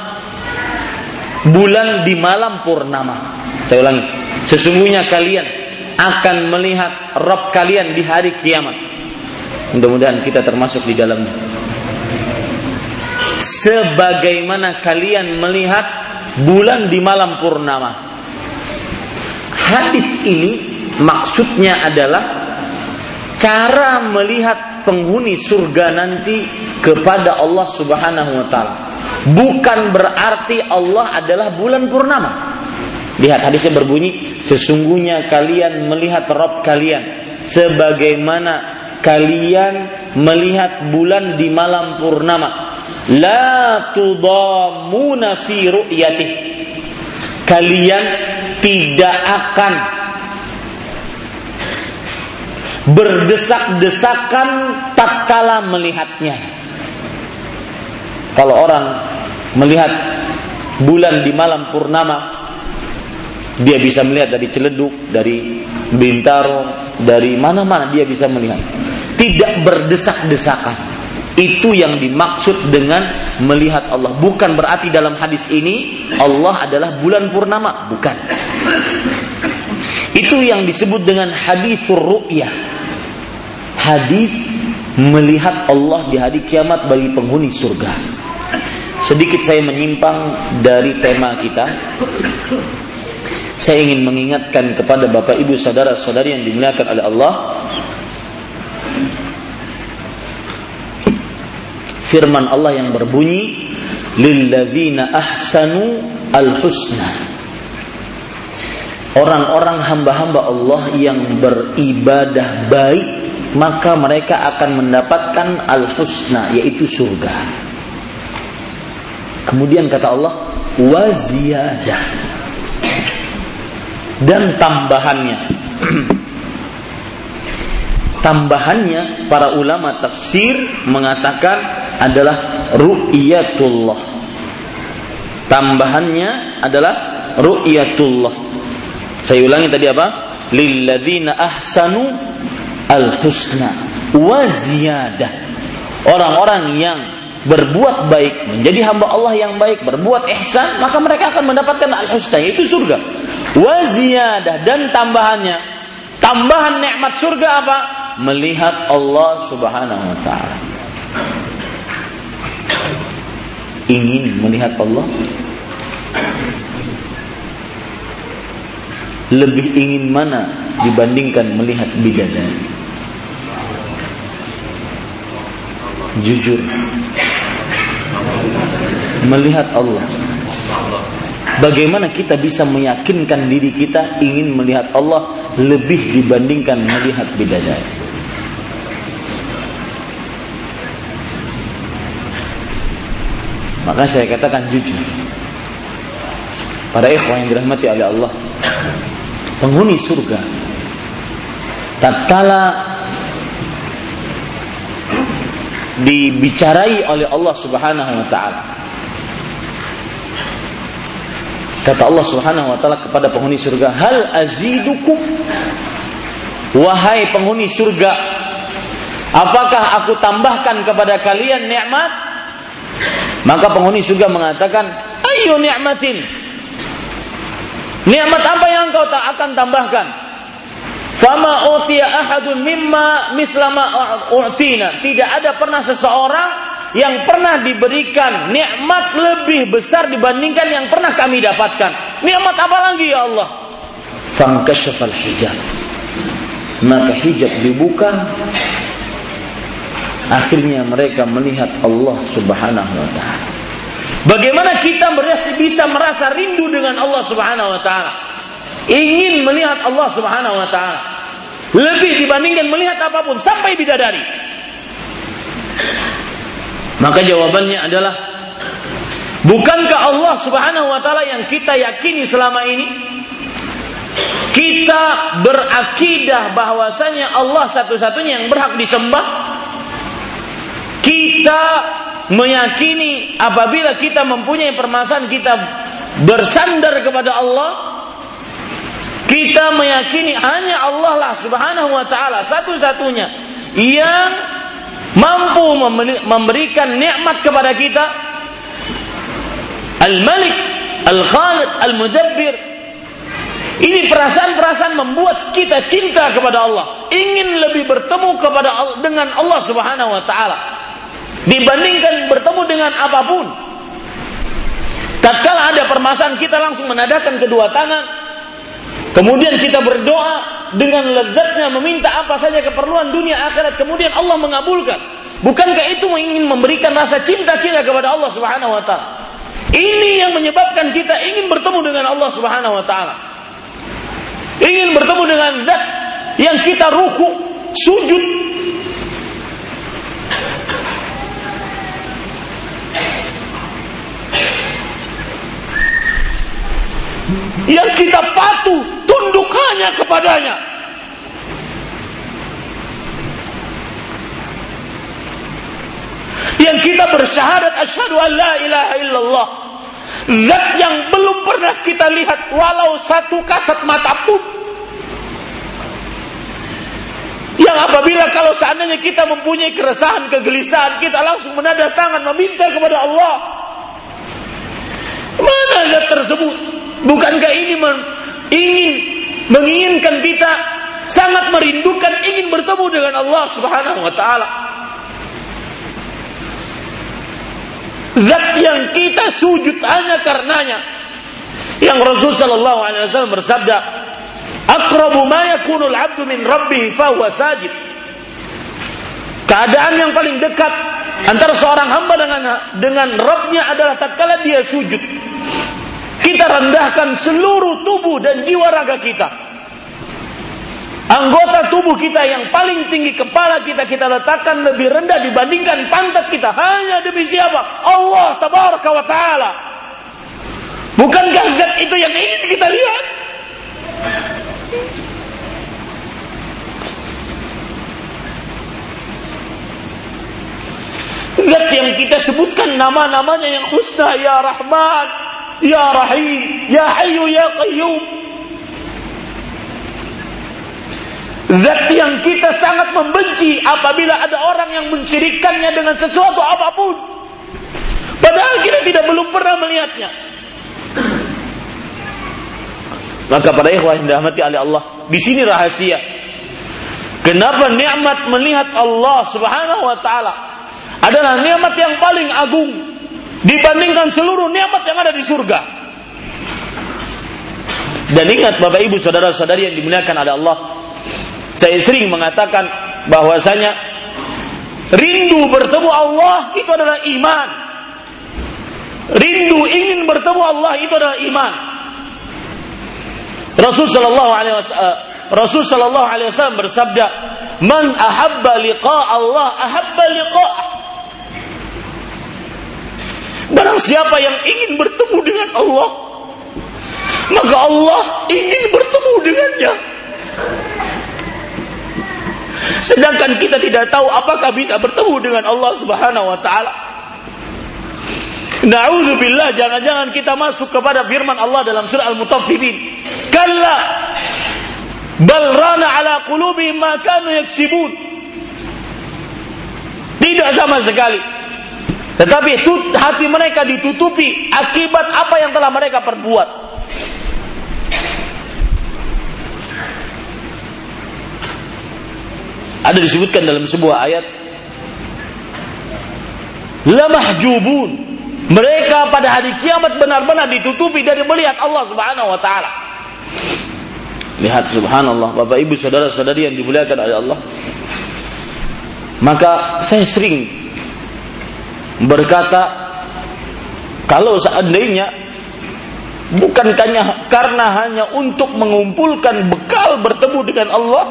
bulan di malam purnama. Saya ulangi sesungguhnya kalian akan melihat Rob kalian di hari kiamat. Mudah-mudahan kita termasuk di dalamnya. Sebagaimana kalian melihat bulan di malam purnama. Hadis ini maksudnya adalah cara melihat penghuni surga nanti kepada Allah Subhanahu wa taala. Bukan berarti Allah adalah bulan purnama. Lihat hadisnya berbunyi, sesungguhnya kalian melihat Rob kalian sebagaimana kalian melihat bulan di malam purnama. La tudamuna fi ru'yatih. Kalian tidak akan berdesak-desakan tatkala melihatnya. Kalau orang melihat bulan di malam purnama, dia bisa melihat dari Celeduk, dari Bintaro, dari mana-mana dia bisa melihat. Tidak berdesak-desakan. Itu yang dimaksud dengan melihat Allah. Bukan berarti dalam hadis ini Allah adalah bulan purnama, bukan. Itu yang disebut dengan hadithur ru'yah hadis melihat Allah di hari kiamat bagi penghuni surga. Sedikit saya menyimpang dari tema kita. Saya ingin mengingatkan kepada Bapak Ibu saudara-saudari yang dimuliakan oleh Allah. Firman Allah yang berbunyi, "Lilladzina ahsanu al-husna." Orang-orang hamba-hamba Allah yang beribadah baik maka mereka akan mendapatkan al-husna yaitu surga. Kemudian kata Allah waziyadah dan tambahannya. tambahannya para ulama tafsir mengatakan adalah ru'yatullah. Tambahannya adalah ru'yatullah. Saya ulangi tadi apa? Lilladzina ahsanu al-husna wa ziyadah. Orang-orang yang berbuat baik, menjadi hamba Allah yang baik, berbuat ihsan, maka mereka akan mendapatkan al-husna yaitu surga. Wa ziyadah dan tambahannya. Tambahan nikmat surga apa? melihat Allah Subhanahu wa taala. Ingin melihat Allah? Lebih ingin mana dibandingkan melihat bidadari? Jujur. Melihat Allah. Bagaimana kita bisa meyakinkan diri kita ingin melihat Allah lebih dibandingkan melihat bidadari? Maka saya katakan jujur. Para ikhwan yang dirahmati oleh Allah, penghuni surga tatkala dibicarai oleh Allah Subhanahu wa taala Kata Allah Subhanahu wa taala kepada penghuni surga, "Hal azidukum?" Wahai penghuni surga, apakah aku tambahkan kepada kalian nikmat? Maka penghuni surga mengatakan, "Ayo nikmatin." Nikmat apa yang engkau tak akan tambahkan? Fama utiya ahadun mimma mislama u'tina. Tidak ada pernah seseorang yang pernah diberikan nikmat lebih besar dibandingkan yang pernah kami dapatkan. Nikmat apa lagi ya Allah? Fangkashafal hijab. Maka hijab dibuka. Akhirnya mereka melihat Allah Subhanahu wa taala. Bagaimana kita bisa merasa rindu dengan Allah Subhanahu wa taala? Ingin melihat Allah Subhanahu wa taala. Lebih dibandingkan melihat apa pun sampai bidadari. Maka jawabannya adalah bukankah Allah Subhanahu wa taala yang kita yakini selama ini? Kita berakidah bahwasanya Allah satu-satunya yang berhak disembah. Kita meyakini apabila kita mempunyai permasalahan kita bersandar kepada Allah kita meyakini hanya Allah lah subhanahu wa ta'ala satu-satunya yang mampu memberikan nikmat kepada kita. Al-Malik, Al-Khalid, Al-Mudabbir. Ini perasaan-perasaan membuat kita cinta kepada Allah, ingin lebih bertemu kepada Allah, dengan Allah Subhanahu wa taala. Dibandingkan bertemu dengan apa pun. Tatkala ada permasalahan kita langsung menadakan kedua tangan, kemudian kita berdoa dengan lezatnya meminta apa saja keperluan dunia akhirat kemudian Allah mengabulkan. Bukankah itu ingin memberikan rasa cinta kita kepada Allah Subhanahu wa taala? Ini yang menyebabkan kita ingin bertemu dengan Allah Subhanahu wa taala. Ingin bertemu dengan zat yang kita ruku sujud yang kita patuh tunduk hanya kepadanya. Yang kita bersyahadat asyhadu an la ilaha illallah. Zat yang belum pernah kita lihat walau satu kasat mata pun. Yang apabila kalau seandainya kita mempunyai keresahan, kegelisahan, kita langsung menadah tangan meminta kepada Allah. Mana zat tersebut? Bukankah ini ingin menginginkan kita sangat merindukan ingin bertemu dengan Allah Subhanahu wa taala. Zat yang kita sujud hanya karenanya. Yang Rasul sallallahu alaihi wasallam bersabda, "Aqrabu ma yakunul 'abdu min rabbih fa sajid." Keadaan yang paling dekat antara seorang hamba dengan dengan Rabbnya adalah tatkala dia sujud. Kita rendahkan seluruh tubuh dan jiwa raga kita. Anggota tubuh kita yang paling tinggi kepala kita kita letakkan lebih rendah dibandingkan pantat kita. Hanya demi siapa? Allah tabaraka wa taala. Bukankah zat itu yang ingin kita lihat? Zat yang kita sebutkan nama-namanya yang husna ya Rahman, Ya Rahim, Ya Hayyu, Ya Qayyum. Zat yang kita sangat membenci apabila ada orang yang mensyirikannya dengan sesuatu apa pun. Padahal kita tidak belum pernah melihatnya. Maka pada ikhwah yang dirahmati oleh Allah, di sini rahasia. Kenapa nikmat melihat Allah Subhanahu wa taala adalah nikmat yang paling agung dibandingkan seluruh nikmat yang ada di surga. Dan ingat Bapak Ibu saudara-saudari yang dimuliakan oleh Allah, saya sering mengatakan bahwasanya rindu bertemu Allah itu adalah iman. Rindu ingin bertemu Allah itu adalah iman. Rasul sallallahu alaihi wasallam Rasul sallallahu alaihi wasallam bersabda, "Man ahabba liqa Allah ahabba liqa." Barang siapa yang ingin bertemu dengan Allah, maka Allah ingin bertemu dengannya. Sedangkan kita tidak tahu apakah bisa bertemu dengan Allah Subhanahu wa taala. Nauzubillah jangan-jangan kita masuk kepada firman Allah dalam surah Al-Mutaffifin. Kalla bal rana ala qulubihim ma kanu yaksibun. Tidak sama sekali. Tetapi hati mereka ditutupi akibat apa yang telah mereka perbuat. Ada disebutkan dalam sebuah ayat lamahjubun mereka pada hari kiamat benar-benar ditutupi dari melihat Allah Subhanahu wa taala. Lihat subhanallah, Bapak Ibu saudara-saudari yang dimuliakan oleh Allah. Maka saya sering berkata kalau seandainya bukan karena hanya untuk mengumpulkan bekal bertemu dengan Allah,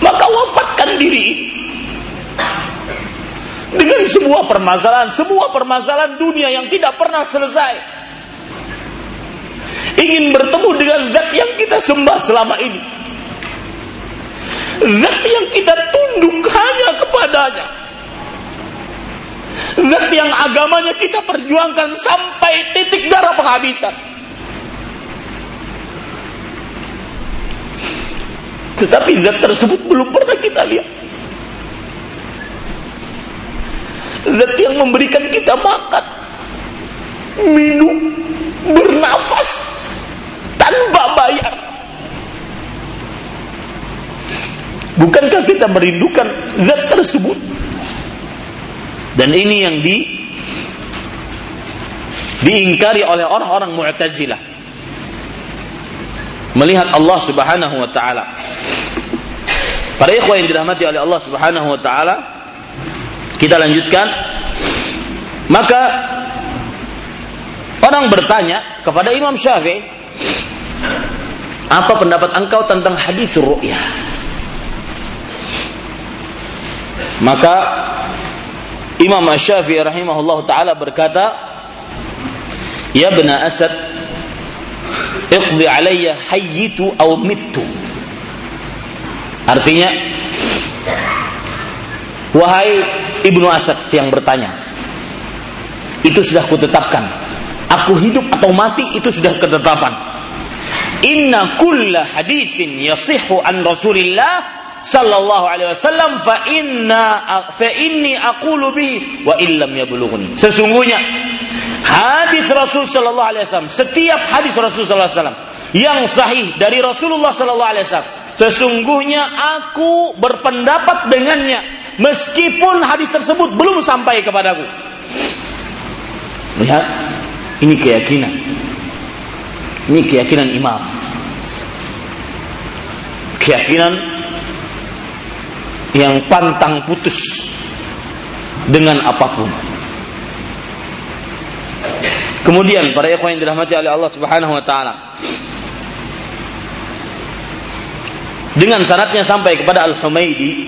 maka wafatkan diri dengan semua permasalahan, semua permasalahan dunia yang tidak pernah selesai ingin bertemu dengan zat yang kita sembah selama ini. Zat yang kita tunduk hanya kepadanya. Zat yang agamanya kita perjuangkan sampai titik darah penghabisan. Tetapi zat tersebut belum pernah kita lihat. Zat yang memberikan kita makan, minum, bernafas, tanpa bayar. Bukankah kita merindukan zat tersebut? Dan ini yang di diingkari oleh orang-orang Mu'tazilah. Melihat Allah Subhanahu wa taala. Para ikhwah yang dirahmati oleh Allah Subhanahu wa taala, kita lanjutkan. Maka orang bertanya kepada Imam Syafi'i, apa pendapat engkau tentang hadis ru'yah? Maka Imam Asy-Syafi'i rahimahullah taala berkata, "Ya bena Asad, iqdi alayya hayyitu aw mittu." Artinya, wahai Ibnu Asad yang bertanya, itu sudah kutetapkan. Aku hidup atau mati itu sudah ketetapan. Inna kulla hadithin yasihu an Rasulillah sallallahu alaihi wasallam fa inna fa inni aqulu bihi wa illam yablughuni. Sesungguhnya hadis Rasul sallallahu alaihi wasallam, setiap hadis Rasul sallallahu alaihi wasallam yang sahih dari Rasulullah sallallahu alaihi wasallam, sesungguhnya aku berpendapat dengannya meskipun hadis tersebut belum sampai kepadaku. Lihat, ini keyakinan ini keyakinan imam. Keyakinan yang pantang putus dengan apa pun. Kemudian para ikhwan yang dirahmati oleh Allah Subhanahu wa taala. Dengan sanatnya sampai kepada Al-Humaidi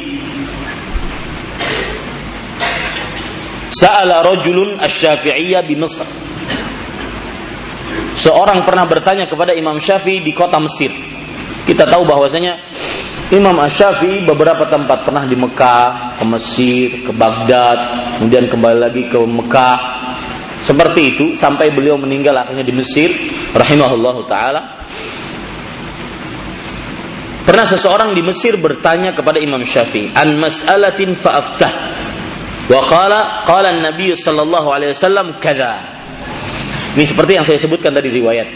Sa'ala rajulun asy-Syafi'iyyah bi Mesir Seorang pernah bertanya kepada Imam Syafi'i di kota Mesir. Kita tahu bahwasanya Imam Syafi'i beberapa tempat pernah di Mekah, ke Mesir, ke Baghdad, kemudian kembali lagi ke Mekah. Seperti itu sampai beliau meninggal akhirnya di Mesir rahimahullahu taala. Pernah seseorang di Mesir bertanya kepada Imam Syafi'i an mas'alatin fa'aftah. Wa qala qala an-nabiy sallallahu alaihi wasallam kadza. Ini seperti yang saya sebutkan tadi riwayat.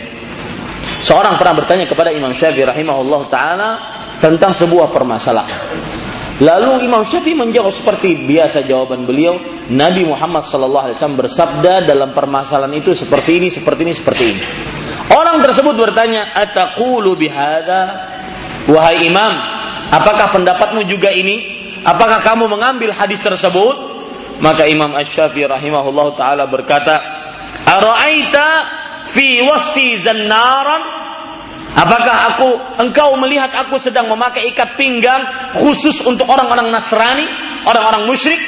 Seorang pernah bertanya kepada Imam Syafi'i rahimahullah taala tentang sebuah permasalahan. Lalu Imam Syafi'i menjawab seperti biasa jawaban beliau, Nabi Muhammad SAW bersabda dalam permasalahan itu seperti ini, seperti ini, seperti ini. Orang tersebut bertanya, "Ataqulu bihada?" Wahai Imam, apakah pendapatmu juga ini? Apakah kamu mengambil hadis tersebut? Maka Imam Asy-Syafi'i rahimahullah taala berkata, "Ara'aita fi wasfi zannaran?" Apakah aku engkau melihat aku sedang memakai ikat pinggang khusus untuk orang-orang Nasrani, orang-orang musyrik?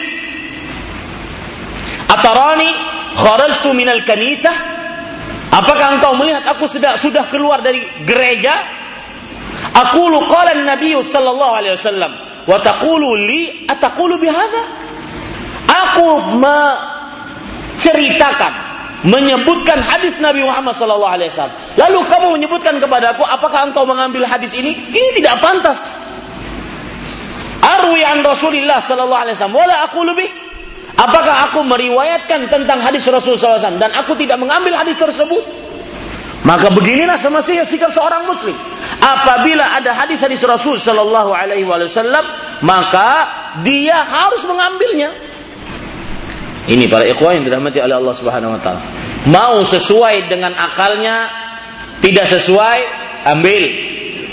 Atarani kharajtu minal kanisah? Apakah engkau melihat aku sudah sudah keluar dari gereja? Aku qala Nabi sallallahu alaihi wasallam wa taqulu li ataqulu bihadza? Aku menceritakan menyebutkan hadis Nabi Muhammad wasallam. Lalu kamu menyebutkan kepada aku, apakah engkau mengambil hadis ini? Ini tidak pantas. Arwi an Rasulillah sallallahu alaihi wasallam wala aku lebih. Apakah aku meriwayatkan tentang hadis Rasul SAW dan aku tidak mengambil hadis tersebut? Maka beginilah semestinya sikap seorang muslim. Apabila ada hadis-hadis Rasul Sallallahu Alaihi Wasallam, maka dia harus mengambilnya. Ini para ikhwan yang dirahmati oleh Allah Subhanahu wa taala. Mau sesuai dengan akalnya, tidak sesuai, ambil.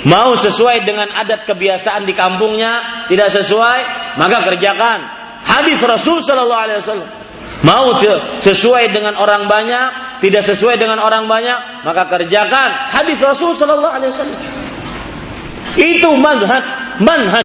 Mau sesuai dengan adat kebiasaan di kampungnya, tidak sesuai, maka kerjakan. Hadis Rasul sallallahu alaihi wasallam. Mau sesuai dengan orang banyak, tidak sesuai dengan orang banyak, maka kerjakan hadis Rasul sallallahu alaihi wasallam. Itu manhaj, manhaj